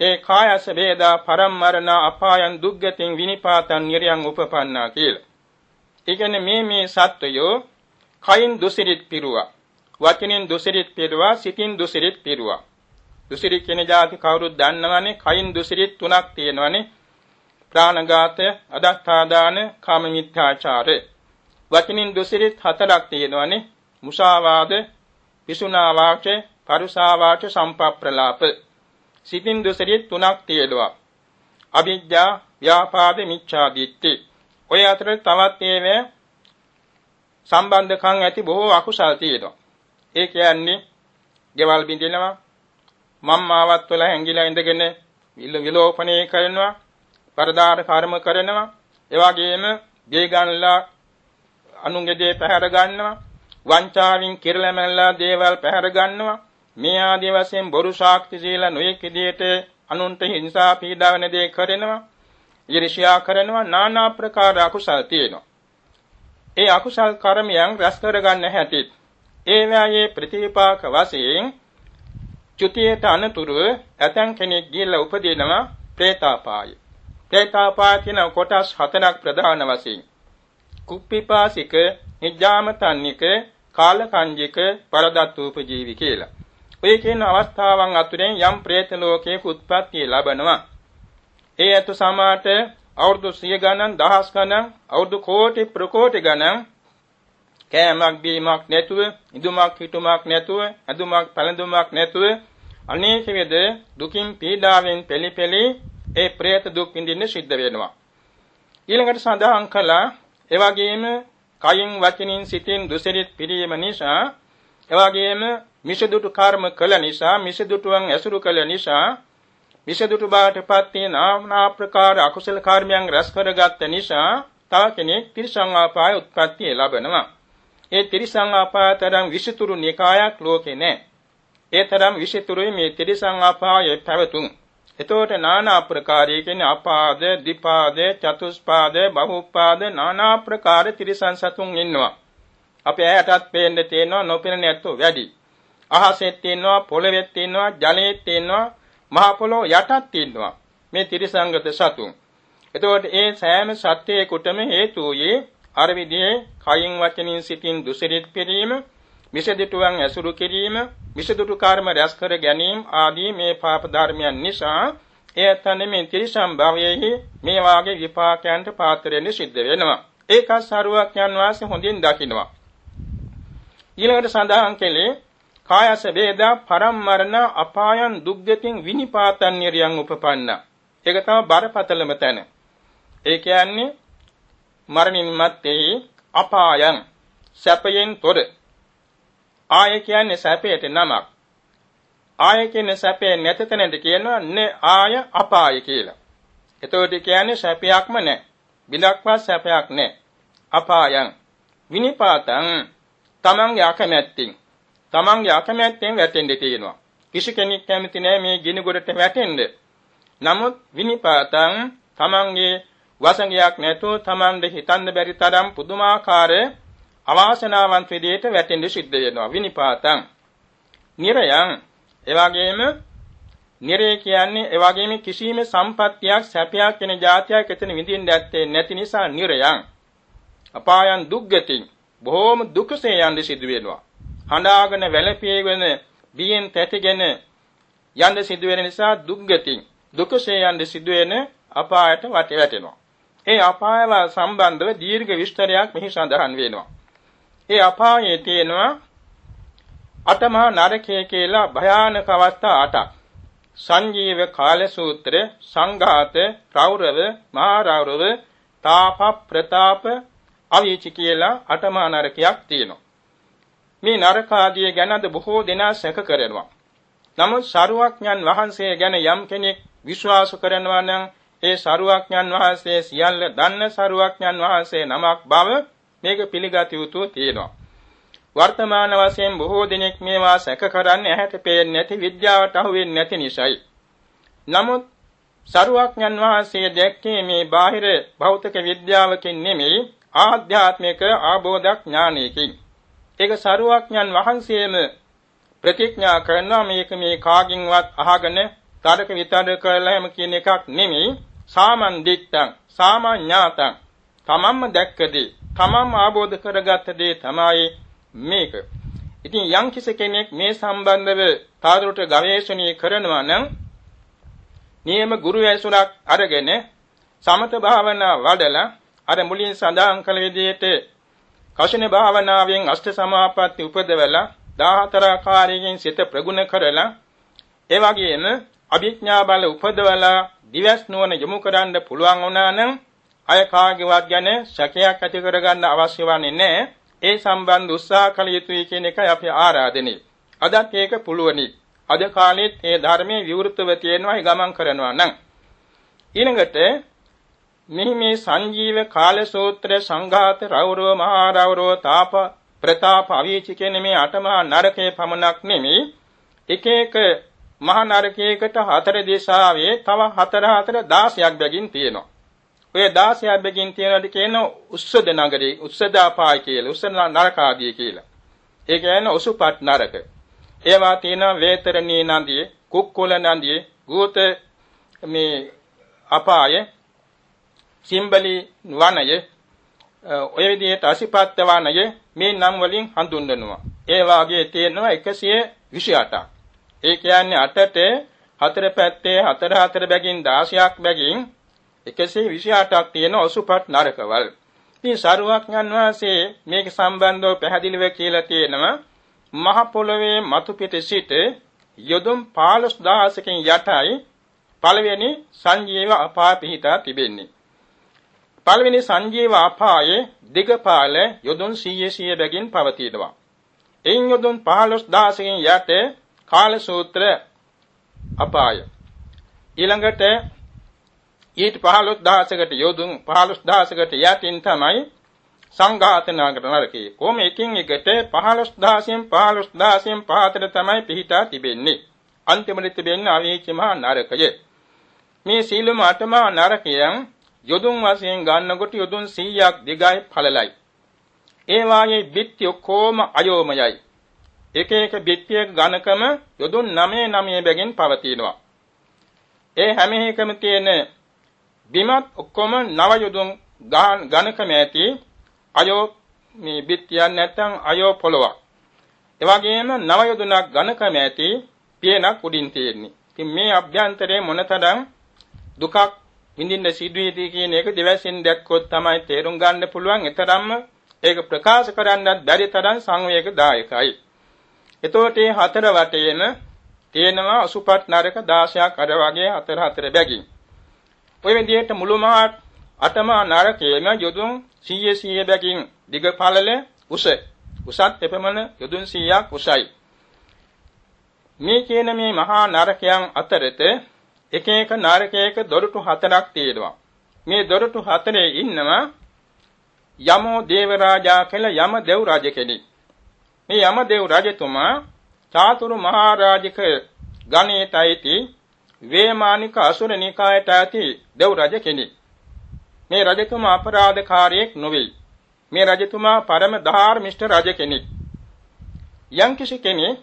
තේ කායස වේදා පරම්මරණ අපායන් දුග්ගතින් විනිපාතන් නිරයන් උපපන්නා කියලා. ඒ කියන්නේ මේ මේ සත්වයෝ කයින් දුසිරිත පිරුවා. වචනෙන් දුසිරිත පිරුවා, සිතින් දුසිරිත පිරුවා. දුසිරිත කියන જાති කවුරුත් දන්නවනේ කයින් දුසිරිත තුනක් තියෙනවනේ. ප්‍රාණඝාත, අදත්තාදාන, කාම මිත්‍යාචාරය. වචනින් දුසිරිත හතරක් තියෙනවානේ මුසාවාද පිසුනා වාච පරුසා වාච සම්පප්‍රලාප සිතින් දුසිරිත තුනක් තියෙනවා අවිජ්ජා ව්‍යාපාද මිච්ඡා දිට්ඨි ඔය අතර තවත් ඒවා සම්බන්ධකම් ඇති බොහෝ අකුසල් තියෙනවා ඒ කියන්නේ ගෙවල් බින්දිනවා මම්මාවත් වල හැංගිලා ඉඳගෙන විලෝපණය කරනවා පරදාර කර්ම කරනවා. එවාගෙම ගේ ගන්නලා අනුන්ගේ දේ පැහැර ගන්නවා වංචාවෙන් කිරලමැල්ලා දේවල් පැහැර ගන්නවා. මේ ආදී වශයෙන් බොරු ශාක්ති සීල නොයෙක් විදියට අනුන්ට හිංසා පීඩා වෙන දේ කරනවා ඊර්ෂ්‍යා කරනවා নানা ප්‍රකාර අකුසල් තියෙනවා. ඒ අකුසල් කර්මයන් රැස් කරගන්න හැටි ඒ ඒවායේ ප්‍රතිපාක වශයෙන් චුතියට අනතුරු ඇතන් කෙනෙක් ගිහිල්ලා උපදිනවා പ്രേතාපාය. പ്രേතාපාය කියන කොටස් හතරක් ප්‍රධාන වශයෙන්. කුප්පිපාසික, නිජාමතන්නික, කාලකංජික, පරදත්තූප ජීවි කියලා. ඔය කියන අවස්ථාවන් අතුරෙන් යම් പ്രേත ලෝකයක උත්පත්ති ලැබනවා. ඒ ඇතු සමාට අවුරුදු සිය ගණන් දහස් ගණන් අවුරුදු කෝටි ප්‍රකෝටි ගණන් කෑමක් බීමක් නැතුව, ඉදුමක් හිටුමක් නැතුව, ඇඳුමක් පැළඳුමක් නැතුව අනේකෙද දුකින් පීඩාවෙන් පෙළි ඒ ප්‍රේත දුක් විඳින්න සිද්ධ වෙනවා. ඊළඟට සඳහන් කළා ඒ වගේම කයින් වචනින් සිතින් දුසිරිත පිරීම නිසා ඒ වගේම මිසදුටු කර්ම කළ නිසා මිසදුටුවන් ඇසුරු කළ නිසා මිසදුටු බාටපත් තියෙන নানা ප්‍රකාර අකුසල කර්මයන් රැස් කරගත්ත නිසා තව කෙනෙක් තිරසං ආපාය උත්පත්ති ලැබෙනවා ඒ තිරිසං ආපාතරම් විසිතුරු නිකායක් ලෝකේ නැහැ. ඒ තරම් විසිතුරුයි මේ තිරිසං ආපායේ පැවතුම්. එතකොට নানা ආකාරයේ කියන්නේ අපාද, දීපාද, චතුස්පාද, බහුපාද নানা ආකාර තිරිසං සතුන් ඉන්නවා. අපේ ඇයටත් පේන්න තියෙනවා නොපෙනෙන ඇත්තෝ වැඩි. අහසෙත් තියෙනවා, පොළවෙත් තියෙනවා, ජලයේත් තියෙනවා, මහ පොළොව යටත් තියෙනවා. මේ තිරිසංගත සතුන්. එතකොට ඒ සෑම සත්‍යයකටම හේතු වූයේ අර විදිහේ කයින් වචනින් සිතින් දුසිරිත පිරීම, මිසදිටුවන් ඇසුරු කිරීම, මිසදුටු කර්ම රැස් කර ගැනීම ආදී මේ පාප ධර්මයන් නිසා එය තනමින් තිරිසම් භවයේහි මේ වාගේ විපාකයන්ට පාත්‍ර වෙන්න සිද්ධ වෙනවා. ඒක සරුවක්යන් වාසේ හොඳින් දකිනවා. ඊළඟට සඳහන් කළේ කායස වේදා පරම්මරණ අපායන් දුක්ගතින් විනිපාතන් නිරියන් උපපන්න. ඒක තමයි බරපතලම තැන. ඒ කියන්නේ මරණින් මත්තේ අපායන් සැපයෙන් තොර ආය කියන්නේ සැපයට නමක්. ආය කියන්නේ සැපේ නැත තැනද කියනවා නේ ආය අපාය කියලා. එතකොට කියන්නේ සැපයක්ම නැහැ. බිලක්වත් සැපයක් නැහැ. අපායන් විනිපාතං තමන්ගේ අකමැත්තෙන් තමන්ගේ අකමැත්තෙන් වැටෙන්න තියෙනවා. කිසි කෙනෙක් කැමති නැහැ මේ ගිනි ගොඩට වැටෙන්න. නමුත් විනිපාතං තමන්ගේ වසඟයක් නැතුව තමන්ද හිතන්න බැරි තරම් පුදුමාකාර අවාසනාවන්ත විදියට වැටෙන්න සිද්ධ වෙනවා විනිපාතං. නිරයන් එවාගෙම නිරේ කියන්නේ එවාගෙම කිසිම සම්පත්තියක් සැපයක් වෙන જાතියක් එතන විඳින්න ඇත්තේ නැති නිසා නිරයන්. අපායන් දුක්ගතින් බොහෝම දුකසේ යන්න සිදු වෙනවා. හඬාගෙන වැළපීගෙන බියෙන් තැතිගෙන යන්න සිදු වෙන නිසා දුක්ගතින් දුකසේ යන්න සිදු වෙන අපායට වට වැටෙනවා. ඒ අපායව සම්බන්ධව දීර්ඝ විස්තරයක් මෙහි සඳහන් වෙනවා. ඒ අපායේ තියෙනවා අටමහා නරකය කියලා භයානක අවස්ථා අටක්. සංජීව කාල සූත්‍ර, සංඝාත, රෞරව, මහා රෞරව, තාප, ප්‍රතාප, අවීචි කියලා අටමහා නරකයක් තියෙනවා. මේ නරක ආදිය ගැනද බොහෝ දෙනා සැක කරනවා. නමුත් සරුවක්ඥන් වහන්සේ ගැන යම් කෙනෙක් විශ්වාස කරනවා නම් ඒ සරුවක්ඥන් වහන්සේ සියල්ල දන්න සරුවක්ඥන් වහන්සේ නමක් බව මේක පිළිගත යුතු තියෙනවා. වර්තමාන වශයෙන් බොහෝ දෙනෙක් මේවා සැක කරන්නේ ඇහැට පේන්නේ නැති විද්‍යාවට අහු වෙන්නේ නැති නිසායි. නමුත් සරුවක්ඥන් වහන්සේ දැක්කේ මේ බාහිර භෞතික විද්‍යාවකින් නෙමෙයි ආධ්‍යාත්මික ආબોධ ඥානයකින්. ඒක සරුවක්ඥන් වහන්සේම ප්‍රතිඥා කරනවා මේක මේ කාගින්වත් අහගෙන තරක විතර කරලා හැම කියන එකක් නෙමෙයි සාමන් දිට්ඨං සාමඤ්ඤාතං තමන්ම දැක්කදී තමන්ම ආબોධ කරගත්ත දේ තමයි මේක. ඉතින් යම් කෙනෙක් මේ සම්බන්ධව තාදුරට ගවේෂණය කරනවා නම් නියම ගුරු ඇසුරක් අරගෙන සමත භාවනා වඩලා අර මුලින් සඳහන් කළ විදිහට කෂණ භාවනාවෙන් අෂ්ට සමාපatti උපදවලා 14 ආකාරයෙන් සිත ප්‍රගුණ කරලා ඒ වගේම අභිඥා බල උපදවලා දිවස් නුවණ යොමු කරන්න පුළුවන් වුණා නම් අය කාගේවත් ගැන සැකයක් ඇති කරගන්න අවශ්‍ය වන්නේ නැහැ. ඒ සම්බන්ධ උත්සාහ කළ යුතුයි කියන එකයි අපි ආරාධනය. අදත් ඒක පුළුවනි. අද කාලෙත් මේ ධර්මයේ විවෘතව තියෙනවා ගමන් කරනවා නම් ඊළඟට මෙහි මේ සංජීව කාල සූත්‍ර සංඝාත රෞරව මහා රෞරව තාප ප්‍රතාප අවීචි කියන මේ අටමහා නරකයේ පමණක් නෙමෙයි එක එක මහා නරකයකට හතර දිශාවේ තව හතර හතර 16ක් බැගින් තියෙනවා. ඔය 16ක් බැගින් තියෙනවාට කියන උස්සද නගරේ උස්සදාපාය කියලා උස්සන නරක ආදී කියලා. ඒ කියන්නේ ඔසුපත් නරක. ඒවා තියෙනවා වේතරණී නදියේ, කුක්කුල නදියේ, ගෝත මේ අපාය, සිම්බලි වනය, ඔය විදිහට අසිපත්ත වනය මේ නම් වලින් හඳුන්වනවා. ඒ වාගේ තියෙනවා 128ක්. ඒ කියන්නේ අටට හතර පැත්තේ හතර හතර බැගින් 16ක් බැගින් 128ක් තියෙන ඔසුපත් නරකවල්. ඉතින් සරුවක්ඥන් වහන්සේ මේක සම්බන්ධව පැහැදිලිව කියලා තියෙනවා මහ පොළවේ මතු පිට සිට යොදුම් 15000කින් යටයි පළවෙනි සංජීව අපාය පිහිටා තිබෙන්නේ. පළවෙනි සංජීව අපායේ දිගපාල යොදුන් 100 100 බැගින් පවතිනවා. එයින් යොදුන් 15000කින් යට කාල සූත්‍ර අපාය. ඊළඟට ඊට 15000කට යොදුන් 15000කට යටින් තමයි සංඝාතනාගත නරකය. කොහොම එකින් එකට 15000න් 15000න් පහතට තමයි පිහිටා තිබෙන්නේ. අන්තිමට තිබෙන්නේ අවීච මහා නරකය. මේ සීලම අටමා නරකයන් යොදුන් වශයෙන් ගන්නකොට යොදුන් 100ක් දිගයි පළලයි. ඒ වාගේ බිත්ති ඔක්කොම අයෝමයයි. එක එක බිත්තියක ඝනකම යොදුන් 9 9 බැගින් පවතිනවා. ඒ හැම එකම තියෙන බිමත් ඔක්කොම නව යොදුන් ඝනකම ඇති අයෝ මේ බිත්තියක් නැත්නම් අයෝ පොළවක්. ඒ වගේම නව යොදුනක් ඝනකම ඇති පියනක් උඩින් තියෙන්නේ. ඉතින් මේ අභ්‍යන්තරයේ මොනතරම් දුකක් විඳින්න සිදුවේදී කියන එක දෙවැසින් දැක්කොත් තමයි තේරුම් ගන්න පුළුවන්. ඒතරම්ම ඒක ප්‍රකාශ කරන්නත් බැරි තරම් සංවේගදායකයි. එතකොට මේ හතර වටේම තියෙනවා අසුපත් නරක 16ක් අර වගේ හතර හතර බැගින්. ඔය විදිහට මුළු මහත් අටමා නරකයේම යොදුන් 100 100 බැගින් දිග පළල උස උසත් එපමණ යොදුන් 100ක් උසයි. මේ කියන මේ මහා නරකයන් අතරත එක එක නරකයක දොරටු හතරක් තියෙනවා. මේ දොරටු හතරේ ඉන්නවා යමෝ දේවරාජා කියලා යම දෙව් රජ කෙනෙක්. මේ යම දෙව් රජතුමා චාතුරු මහරජක ගණේට ඇති වේමානික අසුර නිකායට ඇති දෙව් රජ කෙනෙක්. මේ රජතුමා අපරාධකාරයෙක් නොවේ. මේ රජතුමා පරම ධාර්මිෂ්ඨ රජ කෙනෙක්. යම්කිසි කෙනෙක්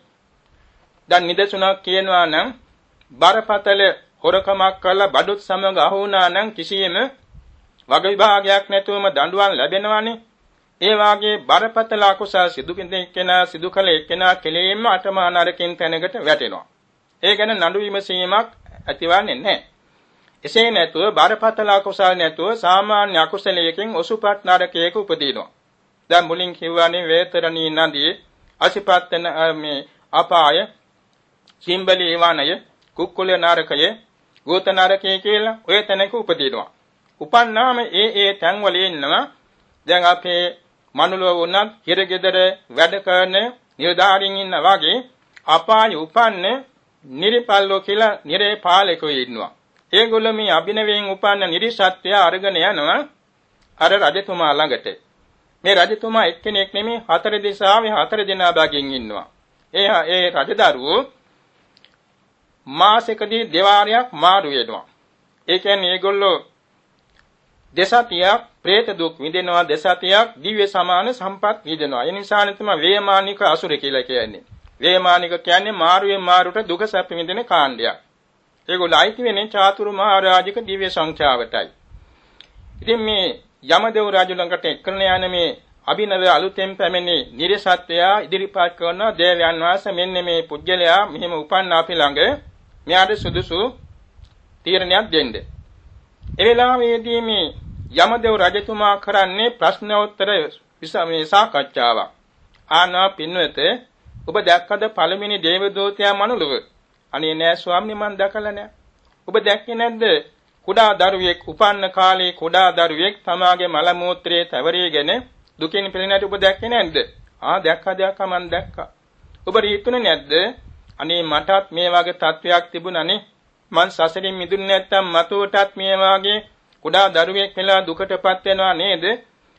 දැන් නිදසුනක් කියනවා නම් බරපතල හොරකමක් කළා බඩුත් සමග අහු වුණා නම් කිසියම් වග විභාගයක් නැතුවම දඬුවම් ලැබෙනවානේ. ඒ වාගේ බරපතල අකුසල් සිදු කෙනා සිදු කළ එක්කෙනා කෙලෙයින්ම අටමා නරකින් තැනකට වැටෙනවා. ඒ ගැන නඩු විමසීමක් ඇතිවන්නේ නැහැ. එසේ නැතුව බරපතල අකුසල් නැතුව සාමාන්‍ය අකුසලයකින් ඔසුපත් නරකයක උපදිනවා. දැන් මුලින් කිව්වානේ වේතරණී නදී අසිපත්තන මේ අපාය සිම්බලී වනය කුක්කුල නරකය ගෝත නරකය කියලා ඔය තැනක උපදිනවා. උපන්නාම ඒ ඒ තැන්වල ඉන්නවා දැන් අපේ මනුලව වුණත් හිරගෙදර වැඩ කරන නිලධාරීන් ඉන්න වගේ අපාය උපන්න නිරිපල්ලෝ කියලා නිරේ පාලකයෝ ඉන්නවා. ඒගොල්ලෝ මේ අභිනවයෙන් උපන්න නිරිසත්‍ය අරගෙන යනවා අර රජතුමා ළඟට. මේ රජතුමා එක්කෙනෙක් නෙමෙයි හතර දිශාවේ හතර දෙනා බගින් ඉන්නවා. ඒ ඒ රජදරුවෝ මාසෙකදී දෙවාරයක් මාරු වෙනවා. ඒ කියන්නේ ඒගොල්ලෝ දසතියක් പ്രേත දුක් විඳිනවා දසතියක් දිව්‍ය සමාන සම්පත් විඳිනවා. ඒ නිසානේ තමයි වේමානික අසුර කියලා කියන්නේ. වේමානික කියන්නේ මාරුවෙන් මාරුට දුක සැප විඳින කාණ්ඩයක්. ඒගොල්ලෝ අයිති වෙන්නේ චාතුරු මහරජික දිව්‍ය සංඛ්‍යාවටයි. ඉතින් මේ යමදේව රාජු ළඟට එක්කරන යන මේ අභිනව අලුතෙන් පැමිණි නිර්සත්වයා ඉදිරිපත් කරන දේවයන් වහන්සේ මෙන්න මේ පුජ්‍යලයා මෙහිම උපන්න අපි ළඟ මෙයාට සුදුසු තීරණයක් දෙන්න. ඒ වෙලාවේදී මේ යමදේව රජතුමා කරන්නේ ප්‍රශ්නෝත්තර විසමේ සාකච්ඡාවක්. ආනා පින්වත ඔබ දැක්කද පළවෙනි දේවදූතයා මනුලව? අනේ නෑ ස්වාමීනි මං දැකලා නෑ. ඔබ දැක්කේ නැද්ද? කුඩා දරුවෙක් උපන්න කාලේ කුඩා දරුවෙක් තමාගේ මල මූත්‍රයේ තවරීගෙන දුකින් පිළිනැටි ඔබ දැක්කේ නැද්ද? ආ දැක්කා දැක්කා මං දැක්කා. ඔබ රීතුනේ නැද්ද? අනේ මටත් මේ වගේ තත්වයක් තිබුණානේ. මං සසරින් මිදුන්නේ නැත්තම් මතුවටත් මේ වගේ කුඩා දරුවෙක් වෙලා දුකටපත් වෙනවා නේද?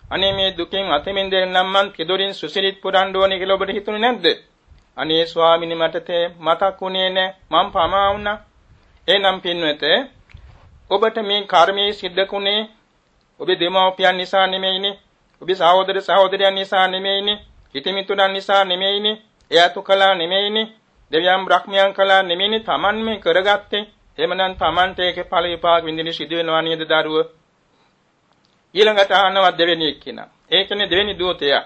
අනේ මේ දුකෙන් අත මිදෙන්නම් මං කෙදොරින් සුසිරිත් පුරන්න ඕනේ කියලා ඔබට හිතුනේ නැද්ද? අනේ ස්වාමිනේ මට තේ මතක් වුණේ නැහැ. මං පමා වුණා. එනම් පින්වත ඔබට මේ කර්මයේ සිද්ධකුනේ ඔබේ දෙමව්පියන් නිසා නෙමෙයිනේ. ඔබේ සහෝදර සහෝදරයන් නිසා නෙමෙයිනේ. හිතමිතුරන් නිසා නෙමෙයිනේ. එයාතු කළා නෙමෙයිනේ. දෙවියන් බ්‍රහ්මයන් කළා නෙමෙයිනේ Taman මේ කරගත්තේ. එහෙමනම් Tamanට ඒකේ ඵල විපාක විඳින්න සිදු වෙනවා නේද දරුව? ඊළඟට අහනවා දෙවෙනි එක්කිනා. ඒ කියන්නේ දෙවෙනි දූතයා.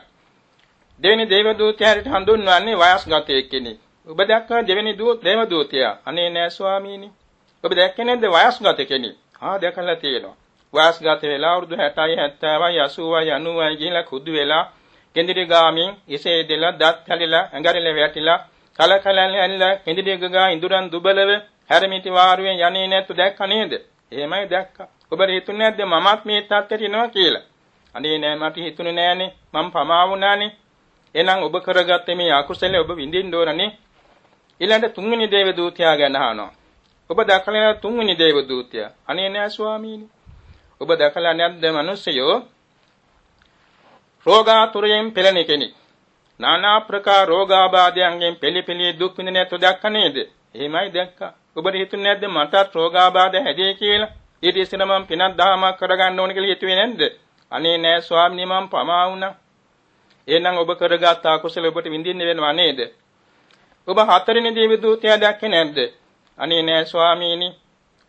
දෙවෙනි දේව දූතයාට හඳුන්වන්නේ වයස්ගත එක්කෙනෙක්. ඔබ දැක්කා දෙවෙනි දූත දේව දූතයා. අනේ නෑ ස්වාමීනි. ඔබ දැක්කේ නැද්ද වයස්ගත කෙනෙක්? ආ දැකලා තියෙනවා. වයස්ගත වෙලා අවුරුදු 60යි 70යි 80යි 90යි ගිහිලා කුදු වෙලා කෙඳිරි ගාමින් ඉසේ දෙලා දත් හැලිලා ඇඟරිල වැටිලා කලකලන් හැලිලා කෙඳිරි ගගා ඉඳුරන් දුබලව හැරමිටි වාරුවෙන් යන්නේ නැත්තු දැක්ක නේද? එහෙමයි දැක්කා. ඔබ හිතුනේ නැද්ද මමත් මේ තත්ත්වයට එනවා කියලා? අනේ නෑ මට හිතුනේ නෑනේ. මම පමා වුණානේ. එහෙනම් ඔබ කරගත්තේ මේ අකුසලයේ ඔබ විඳින්න ඕනනේ. ඊළඟ තුන්වෙනි දේව දූතයා ගැන අහනවා. ඔබ දැකලා තුන්වෙනි දේව දූතයා. අනේ නෑ ස්වාමීනි. ඔබ දැකලා නැද්ද මිනිස්සයෝ රෝගාතුරයෙන් පෙළෙන කෙනෙක්. নানা ප්‍රකාර රෝගාබාධයන්ගෙන් පෙළි දුක් විඳින ඇතෝ දැක්ක නේද? එහෙමයි දැක්කා. ඔබට හිතුනේ නැද්ද මටත් රෝගාබාධ හැදේ කියලා? ඊට ඉස්සෙල්ලා මම පිනක් දහමක් කරගන්න ඕන කියලා හිතුවේ නැද්ද? අනේ නෑ ස්වාමීනි මම පමා වුණා. එහෙනම් ඔබ කරගත් අකුසල ඔබට විඳින්න වෙනවා නේද? ඔබ හතරෙනි දේව දූතයා දැක්කේ නැද්ද? අනේ නෑ ස්වාමීනි.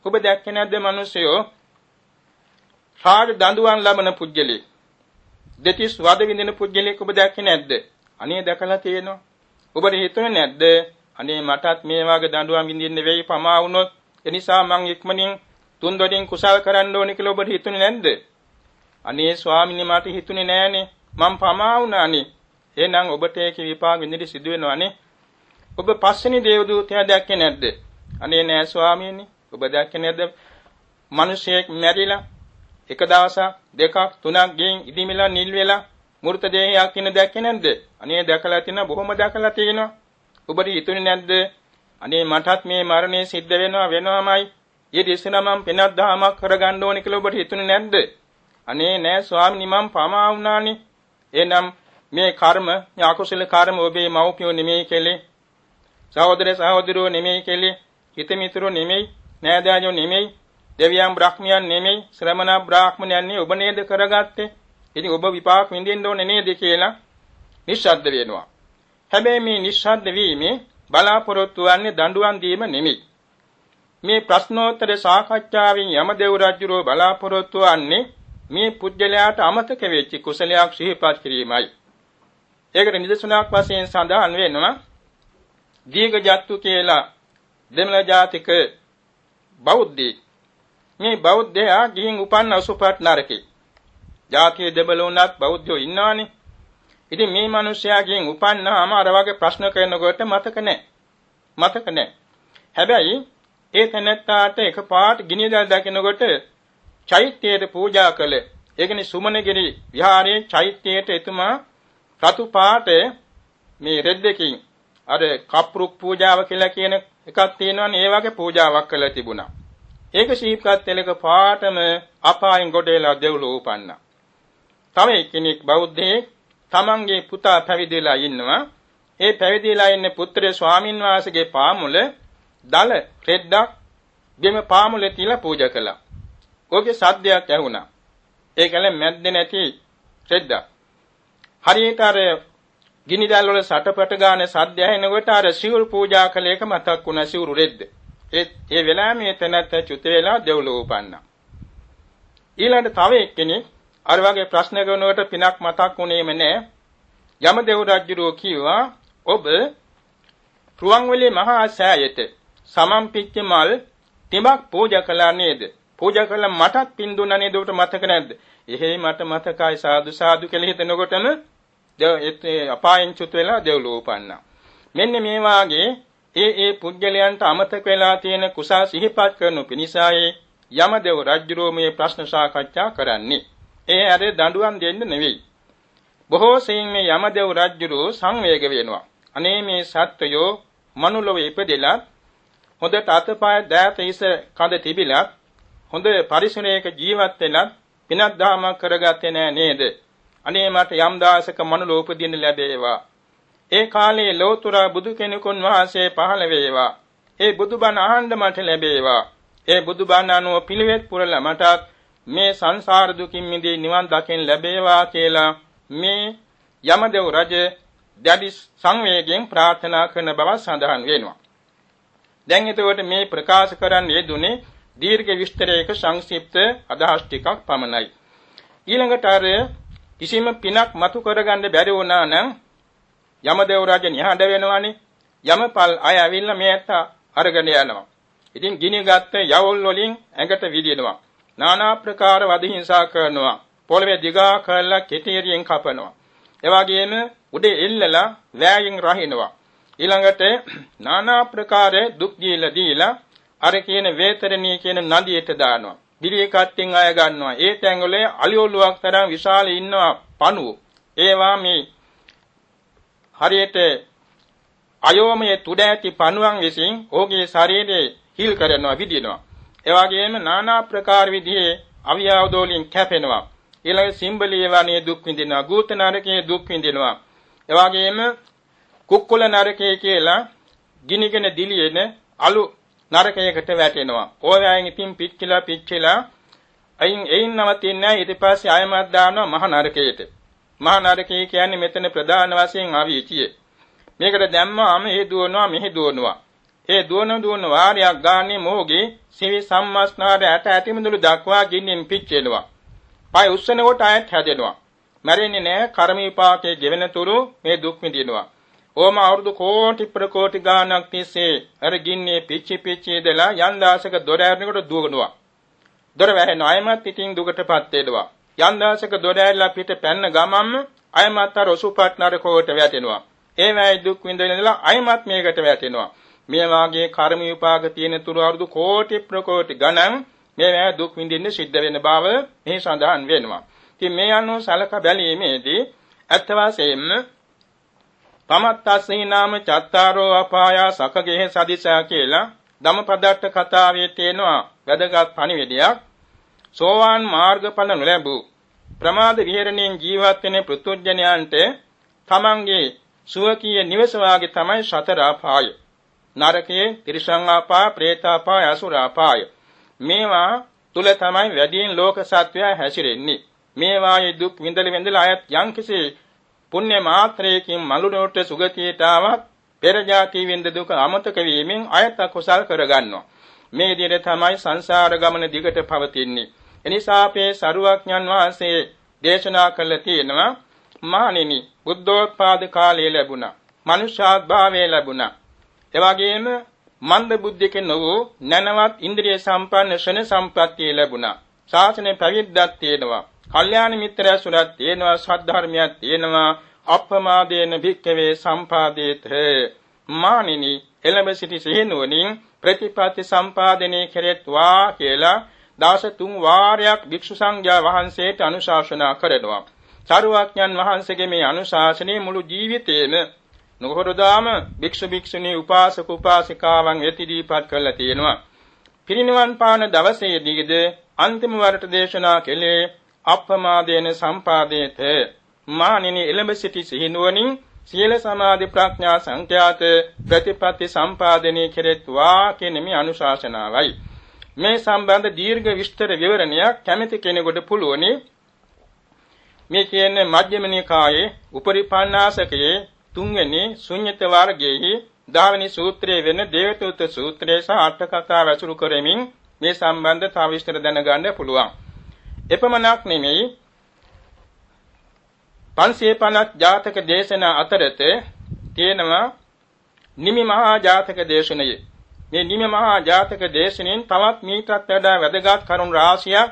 ඔබ දැක්කේ නැද්ද මිනිසයෝ? රාජ දඬුවම් ලබන පුජ්‍යලේ. දෙතිස් වද විඳින පුජ්‍යලේ ඔබ දැක්කේ නැද්ද? අනේ දැකලා තියෙනවා. ඔබට හිතුනේ නැද්ද? අනේ මටත් මේ වගේ දඬුවම් විඳින්න වෙයි පමා වුණොත් එනිසා මං ඉක්මනින් තුන් දොඩින් කුසල් කරන්න ඕනේ කියලා ඔබට හිතුනේ නැද්ද? අනේ ස්වාමීනි මට හිතුනේ නෑනේ. මම පමා වුණානේ. එහෙනම් ඔබට ඒක විපාක විඳින්න සිදු වෙනවානේ. ඔබ පස්වෙනි දේවදූතයා දැක්කේ නැද්ද? අනේ නෑ ස්වාමීනි. ඔබ දැක්කේ නැද්ද? මිනිසෙක් මැරිලා එක දවසක් දෙකක් තුනක් ගෙන් ඉදිමිලා නිල් වෙලා මෘත දේහයක් ඉන්න දැක්කේ නැද්ද? අනේ දැකලා තියෙනවා බොහොම දැකලා තියෙනවා. ඔබට හිතුනේ නැද්ද? අනේ මටත් මේ මරණය සිද්ධ වෙනවා වෙනවමයි. ඊට ඉස්සෙල්ලා මම පෙනක් දහමක් කරගන්න ඕනේ කියලා ඔබට හිතුනේ නැද්ද? අනේ නෑ ස්වාමීනි මම පමා වුණානේ. එහෙනම් මේ කර්ම, මේ අකුසල කර්ම ඔබේ මව්පියෝ නෙමෙයි කෙලේ. සහෝදර සහෝදරයෝ නෙමෙයි කෙලේ. හිත මිතුරෝ නෙමෙයි, නෑදෑයෝ නෙමෙයි, දෙවියන් බ්‍රහ්මයන් නෙමෙයි, ශ්‍රමණ බ්‍රාහ්මණයන් නෙමෙයි ඔබ නේද කරගත්තේ. ඉතින් ඔබ විපාක විඳින්න ඕනේ නේද කියලා නිශ්ශබ්ද වෙනවා. හැබැයි මේ නිශ්ශබ්ද වීමේ බලාපොරොත්තු වන්නේ දඬුවම් දීම නෙමෙයි. මේ ප්‍රශ්නෝත්තර සාකච්ඡාවෙන් යමදේව රජුරෝ බලාපොරොත්තු වන්නේ මේ පුජ්‍යලයාට අමතක වෙච්ච කුසලයක් සිහිපත් කිරීමයි. ඒකට නිදසුනක් වශයෙන් සඳහන් වෙනවා දීඝජත්තු කියලා දෙමළ ජාතික බෞද්ධයෙක්. මේ බෞද්ධයා ගිහින් උපන්න අසුපත් නරකේ. ජාතිය දෙමළ වුණත් බෞද්ධයෝ ඉන්නවනේ. ඉතින් මේ මිනිස්යා ගිහින් උපන්නාම අර වගේ ප්‍රශ්න කරනකොට මතක නැහැ. මතක නැහැ. හැබැයි ඒ තැනැත්තාට එකපාරට ගිනිදල් දකිනකොට චෛත්‍යයට පූජා කළ ඒ කියන්නේ සුමනගිරි විහාරයේ චෛත්‍යයට එතුමා රතු පාට මේ රෙද්දකින් අර කප්රුක් පූජාව කියලා කියන එකක් තියෙනවනේ ඒ වගේ පූජාවක් කළා තිබුණා. ඒක ශීප්කත් තෙලක පාටම අපායන් ගොඩේලා දෙව්ලෝ උපන්නා. තව එක්කෙනෙක් බෞද්ධයෙක් තමන්ගේ පුතා පැවිදිලා ඉන්නවා. ඒ පැවිදිලා ඉන්න පුත්‍රය ස්වාමින් වහන්සේගේ පාමුල දල රෙද්දක් ගෙම පාමුලේ තියලා පූජා කළා. ඕකේ සද්දයක් ඇහුණා. ඒකල මැද්දේ නැති රෙද්දක්. හරියට අර ගිනි දැල් වල සටපට ගාන සද්ද ඇහෙනකොට අර සිවුරු පූජා කළ එක මතක් වුණා සිවුරු රෙද්ද. ඒ ඒ වෙලාවේ මේ තැනත් චුත වෙලා දෙව්ලෝ උපන්නා. ඊළඟට තව එක්කෙනෙක් අර වගේ ප්‍රශ්න කරනකොට පිනක් මතක් වුණේම නැහැ. යමදේව රජුරෝ කිව්වා ඔබ රුවන්වැලි මහා සෑයට සමම්පිච්ච මල් තිමක් පූජා කළා නේද? පූජා කළා මටත් පින් දුන්නා නේද? ඔබට මතක නැද්ද? එහෙයි මට මතකයි සාදු සාදු කියලා හිතනකොටම අපායන් චුත් වෙලා දෙව්ලෝ උපන්නා. මෙන්න මේ වාගේ ඒ ඒ පුජ්‍යලයන්ට අමතක වෙලා තියෙන කුසල් සිහිපත් කරනු පිණිසයි යමදේව රජුරෝ මේ ප්‍රශ්න සාකච්ඡා කරන්නේ. ඒ අර දඬුවම් දෙන්න නෙවෙයි. බොහෝ සෙයින් මේ යමදේව රජුරෝ සංවේග වෙනවා. අනේ මේ සත්වයෝ මනුලොව ඉපදෙලා හොඳට අතපය දෑත ඉස කඳ තිබිලත් හොඳ පරිසරයක ජීවත් වෙලත් පිනක් දහමක් කරගත්තේ නෑ නේද? අනේ මට යම් දාසක මනුලෝ උපදින්න ලැබේවා. ඒ කාලේ ලෝතුරා බුදු කෙනෙකුන් වහන්සේ පහළ වේවා. ඒ බුදුබණ අහන්න මට ලැබේවා. ඒ බුදුබණ අනුව පිළිවෙත් පුරලා මටත් මේ සංසාර දුකින් මිදී නිවන් දකින්න ලැබේවා කියලා මේ යමදේව රජ දැඩි සංවේගයෙන් ප්‍රාර්ථනා කරන බව සඳහන් වෙනවා. දැන් එතකොට මේ ප්‍රකාශ කරන්න යෙදුනේ දීර්ඝ විස්තරයක සංක්ෂිප්ත අදහස් ටිකක් පමණයි. ඊළඟට අර කිසිම පිනක් මතු කරගන්න බැරි වුණා නම් යමදේව රජ නිහඬ වෙනවනේ. යමපල් අය ඇවිල්ලා මේ ඇත්ත අරගෙන යනවා. ඉතින් ගිනි ගත්ත යවුල් වලින් ඇඟට විදිනවා. নানা ප්‍රකාර වද හිංසා කරනවා. පොළවේ දිගා කරලා කෙටිරියෙන් කපනවා. ඒ වගේම උඩේ එල්ලලා වෑයෙන් රහිනවා. ඊළඟට নানা ප්‍රකාර දුක් දීලා දීලා අර කියන වේතරණී කියන නදියට දානවා. බිරිය කට්ටෙන් අය ගන්නවා. ඒ තැන්වල අලි ඔලුවක් තරම් විශාල ඉන්නවා පණුව. ඒවා මේ හරියට අයෝමයේ තුඩ ඇති පණුවන් විසින් ඔහුගේ ශරීරයේ හිල් කරනවා විදිනවා. ඒ වගේම নানা ප්‍රකාර විදිහේ අවියවදෝලින් කැපෙනවා. ඊළඟ සිම්බලිය වනේ දුක් විඳිනවා. ගූත නරකයේ දුක් විඳිනවා. ඒ වගේම කුක්කුල නරකයේ කියලා ගිනිගෙන දිලියෙන අලු නරකයකට වැටෙනවා. ඕවැයෙන් ඉතින් පිච්චිලා පිච්චිලා අයින් එයින් නවතින්නේ නැහැ. ඊට පස්සේ ආයමත් දානවා මහ නරකයට. මහ නරකය කියන්නේ මෙතන ප්‍රධාන වශයෙන් අවීචිය. මේකට දැම්මාම ඒ දුවනවා මෙහි දුවනවා. ඒ දුවන දුවන වාරයක් ගානේ මොහුගේ සිවි සම්මස්නාර ඇට ඇතිමුදුළු දක්වා ගින්නෙන් පිච්චෙනවා. පය උස්සන කොට ආයත් හැදෙනවා. මැරෙන්නේ නැහැ කර්ම විපාකයේ ගෙවෙන තුරු මේ දුක් විඳිනවා. ඕම අවුරුදු කෝටි ප්‍රකෝටි ගාණක් තිස්සේ අර ගින්නේ පිච්චි පිච්චි දලා යන් දාසක දොර ඇරෙනකොට දුවනවා. දොර වැහෙන අයමත් ඉතින් දුකටපත් වෙනවා. යන් දාසක දොර ඇරලා පිට පැන්න ගමම්ම අයමත් අර ඔසුපත් නරකෝට වැටෙනවා. ඒ වැයි දුක් විඳිනදලා අයමත් මේකට වැටෙනවා. මේ වාගේ කර්ම විපාක තියෙන තුරු අවුරුදු කෝටි ප්‍රකෝටි ගණන් මේ වැය දුක් විඳින්න සිද්ධ වෙන බව මේ සඳහන් වෙනවා. ඉතින් මේ අනුව සලක බැලීමේදී අත්ත වශයෙන්ම පමත්තස්සී නාම චත්තාරෝ අපායා සකගේ සදිසා කියලා ධම්මපදට්ට කතාවේ තියෙනවා වැදගත් පණිවිඩයක්. සෝවාන් මාර්ගඵල නොලැබූ ප්‍රමාද විහෙරණයෙන් ජීවත් වෙන පෘතුජ්ජනයන්ට තමන්ගේ සුවකීය නිවස වාගේ තමයි සතර අපාය. නරකයේ තිරිසං අපාය, പ്രേත අපාය, අසුර අපාය. මේවා තුල තමයි වැඩියෙන් ලෝක සත්වයා හැසිරෙන්නේ. මේවායේ දුක් විඳල විඳල අයත් යම්කිසි පුණ්‍ය මාත්‍රයකින් මලුනොට සුගතියට ආවත් පෙර ජාති විඳ දුක අමතක වීමෙන් අයත් අකුසල් කරගන්නවා. මේ විදිහට තමයි සංසාර ගමන දිගට පවතින්නේ. එනිසා අපේ සරුවඥන් වහන්සේ දේශනා කළ තියෙනවා මානිනි බුද්ධෝත්පාද කාලය ලැබුණා. මනුෂ්‍යාත්භාවය ලැබුණා. එවැගේම මන්ද බුද්ධික නොවූ නැනවත් ඉන්ද්‍රිය සම්පන්න ශන සම්ප්‍රත්තිය ලැබුණා. ශාසනය පැවිද්දක් තියෙනවා. කල්යාණ මිත්‍රයසුරක් තියෙනවා. සද්ධර්මයක් තියෙනවා. අප්‍රමාදේන භික්කවේ සම්පාදේත මානිනි එළඹ සිටි සිහිනුවණින් ප්‍රතිපatti සම්පාදනයේ කෙරෙත්වා කියලා දවස තුන් වාරයක් භික්ෂු සංඝයා වහන්සේට අනුශාසනා කරනවා. චාරුවාඥන් වහන්සේගේ මේ අනුශාසනයේ මුළු ජීවිතේම නොහොරදාම භික්ෂු භික්ෂුණී උපාසක උපාසිකාවන් එතිදීපත් කරලා තියෙනවා. පිරිනිවන් පාන දවසේදීද අන්තිම වරට දේශනා කළේ අප්‍රමාදේන සම්පාදේත මානිනි එළඹ සිටි සිහිනුවණින් සීල සමාධි ප්‍රඥා සංඛ්‍යාත ප්‍රතිපatti සම්පාදනයේ කෙරෙත්වා කියන මේ අනුශාසනාවයි. මේ සම්බන්ධ දීර්ඝ විස්තර විවරණයක් කැමැති කෙනෙකුට පුළුවනි මේ කියන්නේ මජ්ක්‍ධිම නිකායේ උපරිපන්නාසකයේ තුන්වෙනි ශුන්්‍යත වර්ගයේහි දහවෙනි සූත්‍රයේ වෙන දේවතුත් සූත්‍රය සහ අට කතා රැසුරු කරමින් මේ සම්බන්ධ තව විස්තර දැනගන්න පුළුවන්. එපමණක් නෙමෙයි 550 ජාතක දේශනා අතරත තියෙනවා නිමි මහා ජාතක දේශනයේ. මේ නිමි මහා ජාතක දේශනෙන් තවත් මීටත් වඩා වැදගත් කරුණු රාශියක්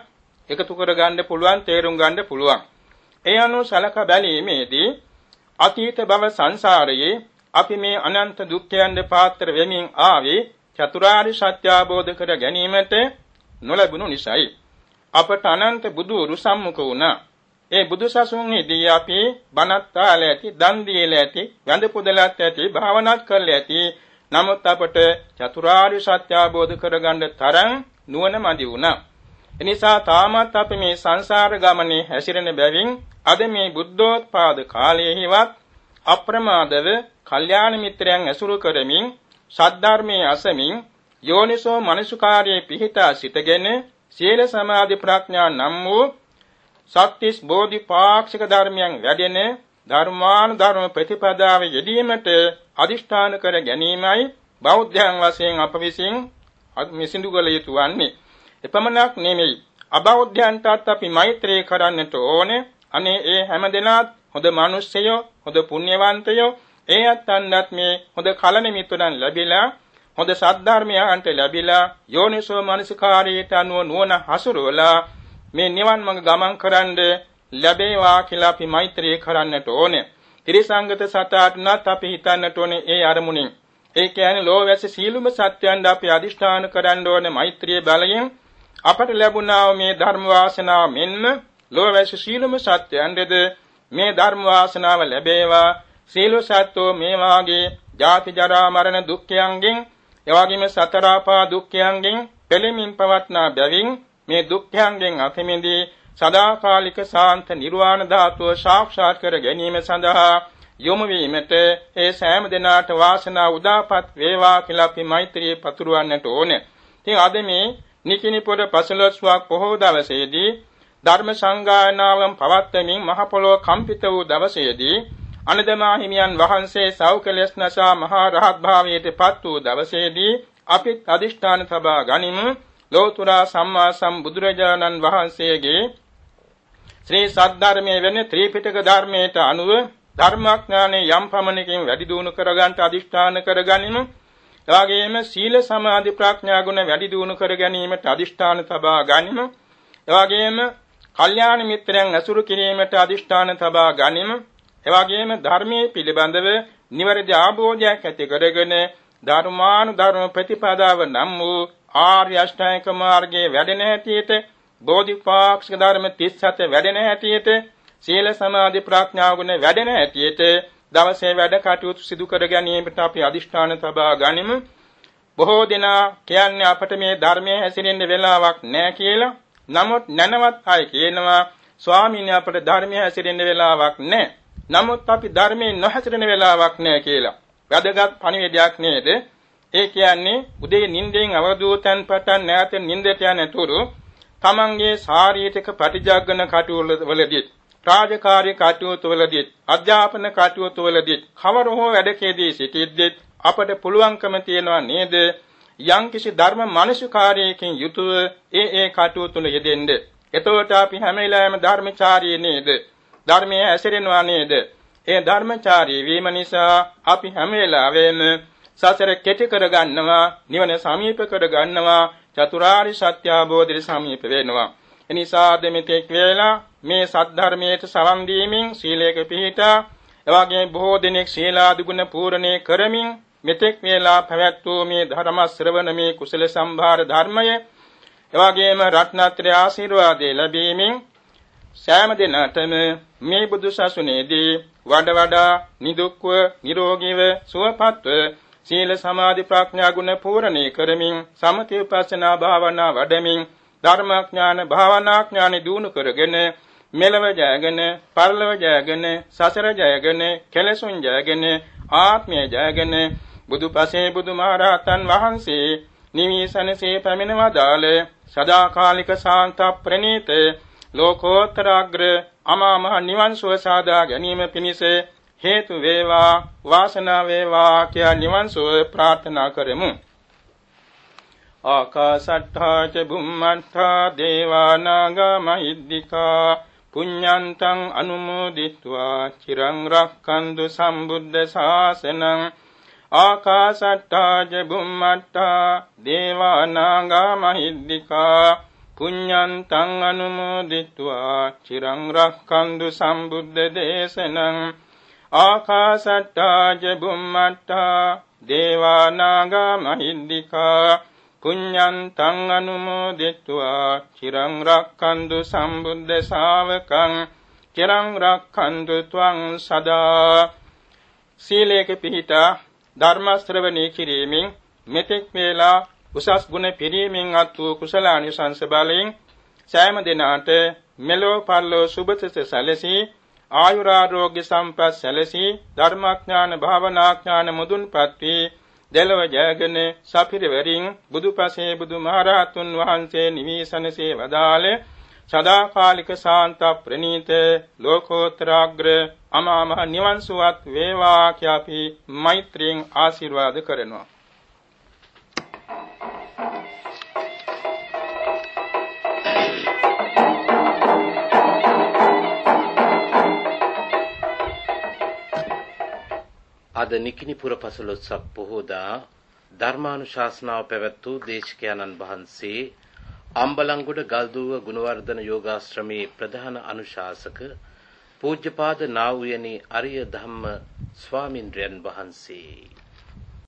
එකතු කර ගන්න පුළුවන් තේරුම් ගන්න පුළුවන්. ඒ අනුව සලක බැලීමේදී අතීත භව සංසාරයේ අපි මේ අනන්ත දුක්ඛයන්ද පාත්‍ර වෙමින් ආවේ චතුරාර්ය සත්‍ය අවබෝධ කර ගැනීමට නොලැබුණු නිසායි. අපට අනන්ත බුදුරු සම්මුඛ වුණා. ඒ බුදු සසුන්ෙහිදී අපි බණත් ආල ඇති, දන් දීලා ඇති, වැඳ පුදලත් ඇති, භාවනාත් කරලා ඇති. නමුත් අපට චතුරාර්ය සත්‍ය අවබෝධ කරගන්න තරම් නුවණ මදි වුණා. එනිසා තාමත් අපි මේ සංසාර ගමනේ හැසිරෙන බැවින් අද මේ බුද්ධෝත්පාද කාලයේහිවත් අප්‍රමාදව කල්යාණ මිත්‍රයන් ඇසුරු කරමින් සද්ධර්මයේ අසමින් යෝනිසෝ මනසුකාරයේ පිහිටා සිටගෙන සීල සමාධි ප්‍රඥා නම් වූ සත්‍තිස් බෝධිපාක්ෂික ධර්මයන් වැඩෙන ධර්මාන ධර්ම ප්‍රතිපදාවේ යෙදීමට අදිෂ්ඨාන කර ගැනීමයි බෞද්ධයන් වශයෙන් අප විසින් මිසිඳු කළ යුතු වන්නේ. එපමණක් නෙමෙයි අබෞද්ධයන්ටත් අපි මෛත්‍රී කරන්නට ඕනේ. අනේ ඒ හැම දෙනාත් හොඳ මිනිස්සයෝ, හොඳ පුණ්‍යවන්තයෝ, ඒ අත්තන්වත් මේ හොඳ කලණ මිතුරන් ලැබිලා හොඳ සද්ධර්මයන්ට ලැබිලා යෝනිසෝ මනසිකාරයට අනුව නුවණ හසුරුවලා මේ නිවන් මඟ ගමන් කරන්න ලැබේවා කියලා අපි මෛත්‍රී කරන්නට ඕනේ. ත්‍රිසංගත සතාටනත් අපි හිතන්නට ඕනේ ඒ අරමුණින්. ඒ කියන්නේ ලෝවැස සීලුම සත්‍යයන්ද අපි අදිෂ්ඨාන කරන්න ඕනේ මෛත්‍රිය බලයෙන් අපට ලැබුණා මේ ධර්ම වාසනාව මෙන්ම ලෝවැස සීලුම සත්‍යයන්ද මේ ධර්ම වාසනාව ලැබේවා සීල සත්‍යෝ මේ වාගේ ජාති ජරා මරණ දුක්ඛයන්ගෙන් එවාගේම සතර ආපා දුක්ඛයන්ගෙන් පෙළෙමින් පවත්නා බැවින් මේ දුක්ඛයන්ගෙන් අතමිදී සදාකාලික ශාන්ත නිර්වාණ ධාතුව සාක්ෂාත් කර ගැනීම සඳහා යොමු වීමට ඒ සෑම දිනාට වාසනාව උදාපත් වේවා කියලා අපි මෛත්‍රියේ පතුරවන්නට ඕනේ. ඉතින් අද මේ නිකිනිපොර පසළොස්වක් පොහොව දවසේදී ධර්ම සංගායනාවන් පවත්වමින් මහ පොළොව කම්පිත වූ දවසේදී අනදමා හිමියන් වහන්සේ සෞකලස් නසා මහා රහත් භාවයට පත් වූ දවසේදී අපිත් අදිෂ්ඨාන සබා ගනිමු ලෝතුරා සම්මා සම්බුදුරජාණන් වහන්සේගේ ශ්‍රී සද්ධර්මයේ වෙන ත්‍රිපිටක ධර්මයට අනුව ධර්මාඥානෙ යම් පමණකින් වැඩි දියුණු කරගන්නට අදිෂ්ඨාන කරගනිමු. එවාගෙම සීල සමාධි ප්‍රඥා ගුණ වැඩි දියුණු කර ගැනීමට අදිෂ්ඨාන තබා ගනිමු. එවාගෙම කල්යාණ මිත්‍රයන් ඇසුරු කිරීමට අදිෂ්ඨාන තබා ගනිමු. එවාගෙම ධර්මයේ පිළිබඳව නිවැරදි ආબોධයක් ඇති කරගෙන ධර්මානු ධර්ම ප්‍රතිපදාව නම් වූ ආර්ය අෂ්ටාංගික මාර්ගයේ වැඩෙන හැටියට බෝධිපාක්ෂික ධර්ම 37 වැඩෙන හැටියට සීල සමාධි ප්‍රඥා ගුණ වැඩෙන හැටියට දවසේ වැඩ කටයුතු සිදු කර ගැනීමට අපි අදිෂ්ඨාන තබා ගනිමු. බොහෝ දෙනා කියන්නේ අපට මේ ධර්මයේ හැසිරෙන්න වෙලාවක් නැහැ කියලා. නමුත් නැනවත් අය කියනවා ස්වාමීන් අපට ධර්මයේ හැසිරෙන්න වෙලාවක් නැහැ. නමුත් අපි ධර්මයේ නොහැසිරෙන වෙලාවක් නැහැ කියලා. වැදගත් පණිවිඩයක් නේද? ඒ කියන්නේ උදේ නිින්දෙන් අවදූතන් පටන් නැවත නිින්දට යනතුරු තමන්ගේ ශාරීරික ප්‍රතිජාගන කටයුතු වලදී රාජකාරී කටයුතු වලදී අධ්‍යාපන කටයුතු වලදී කවර හෝ වැඩකේදී සිටිද්දී අපට පුළුවන්කම තියනවා නේද යම්කිසි ධර්ම මානසිකාරයකින් යුතුව ඒ ඒ කටයුතු තුල යෙදෙන්න. එතකොට අපි හැම වෙලාවෙම ධර්මචාරී නේද? ධර්මයේ ඇසිරෙනවා නේද? ඒ ධර්මචාරී වීම නිසා අපි හැම වෙලාවෙම සසර කෙටි කරගන්නවා, නිවන සමීප කරගන්නවා, චතුරාර්ය සත්‍ය අවබෝධයට සමීප වෙනවා. එනිසා දෙමිතෙක් වේලා මේ සද්ධර්මයට සවන් දීමින් සීලයක පිහිටා එවාගේ බොහෝ දිනෙක සීලාදුගුණ පූර්ණේ කරමින් මෙතෙක් වේලා පැවැත් වූ මේ ධර්ම ශ්‍රවණ මේ කුසල සම්භාර ධර්මය එවාගේම රත්නත්‍රය ආශිර්වාදේ ලැබීමෙන් සෑම දිනකටම මේ බුදු සසුනේදී වඩ වඩා නිදුක්ව නිරෝගීව සුවපත්ව සීල සමාධි ප්‍රඥා ගුණ පූර්ණේ කරමින් සමථ විපස්සනා භාවනා වඩමින් ධර්මාඥාන භාවනාඥාන දිනු කරගෙන මෙලව ජයගෙන පරලව ජයගෙන සසර ජයගෙන කෙලසුන් ජයගෙන ආත්මය ජයගෙන බුදුපසේ බුදුමහරහතන් වහන්සේ නිවිසනසේ පැමිණවදාළ සදාකාලික ශාන්ත ප්‍රණීත ලෝකෝත්තරාග්‍ර අමා මහ නිවන් සුව සාදා ගැනීම පිණිස හේතු වේවා වාසනාව වේවා කියා නිවන් සුව ප්‍රාර්ථනා කරමු. ආකාසට්ඨා ච බුම්මට්ඨා දේවා නාග මහිද්దికා පුඤ්ඤන්තං අනුමෝදිත්වා චිරං රක්ඛන්තු සම්බුද්ධ ශාසනං ආකාසට්ටා ජබුම්මට්ටා දේවානාගා මහිද්దికා පුඤ්ඤන්තං අනුමෝදිත්වා චිරං රක්ඛන්තු සම්බුද්ධ දේශනං ආකාසට්ටා ජබුම්මට්ටා දේවානාගා මහිද්దికා පුඤ්ඤන්තං අනුමෝදිත්වා. චිරං රක්ඛන්තු සම්බුද්ධ ශාවකං. චිරං රක්ඛන්තු ත්වං සදා. සීලේක පිහිටා ධර්ම ශ්‍රවණී කිරීමෙන් මෙතෙක් වේලා උසස් ගුණ පිරීමෙන් අත් වූ කුසල අනිසංස බලයෙන් සෑම දිනාට මෙලෝ පරලෝ සුභතස සැලසී ආයුරාරෝග්‍ය සම්පත් සැලසී ධර්මාඥාන භාවනාඥාන මුදුන්පත් වී දෙලව ජයගෙන සපිරවරින් බුදුපසේ බුදුමහරහතුන් වහන්සේ නිවිසනසේ වදාළ සදාකාලික ශාන්ත ප්‍රණීත ලෝකෝත්තරාග්‍ර අමාමහ නිවන් සුවත් වේවා කියාපි මෛත්‍රියෙන් ආශිර්වාද කරනවා.
අද නිකිනිපුර පසළොස්වක පොහෝදා ධර්මානුශාසනාව පැවැත් වූ දේශකයන්න් වහන්සේ අම්බලන්ගොඩ ගල්දුව ගුණවර්ධන යෝගාශ්‍රමේ ප්‍රධාන අනුශාසක පූජ්‍යපාද නා වූ යනි අරිය ධම්ම ස්වාමින්ද්‍රයන් වහන්සේ.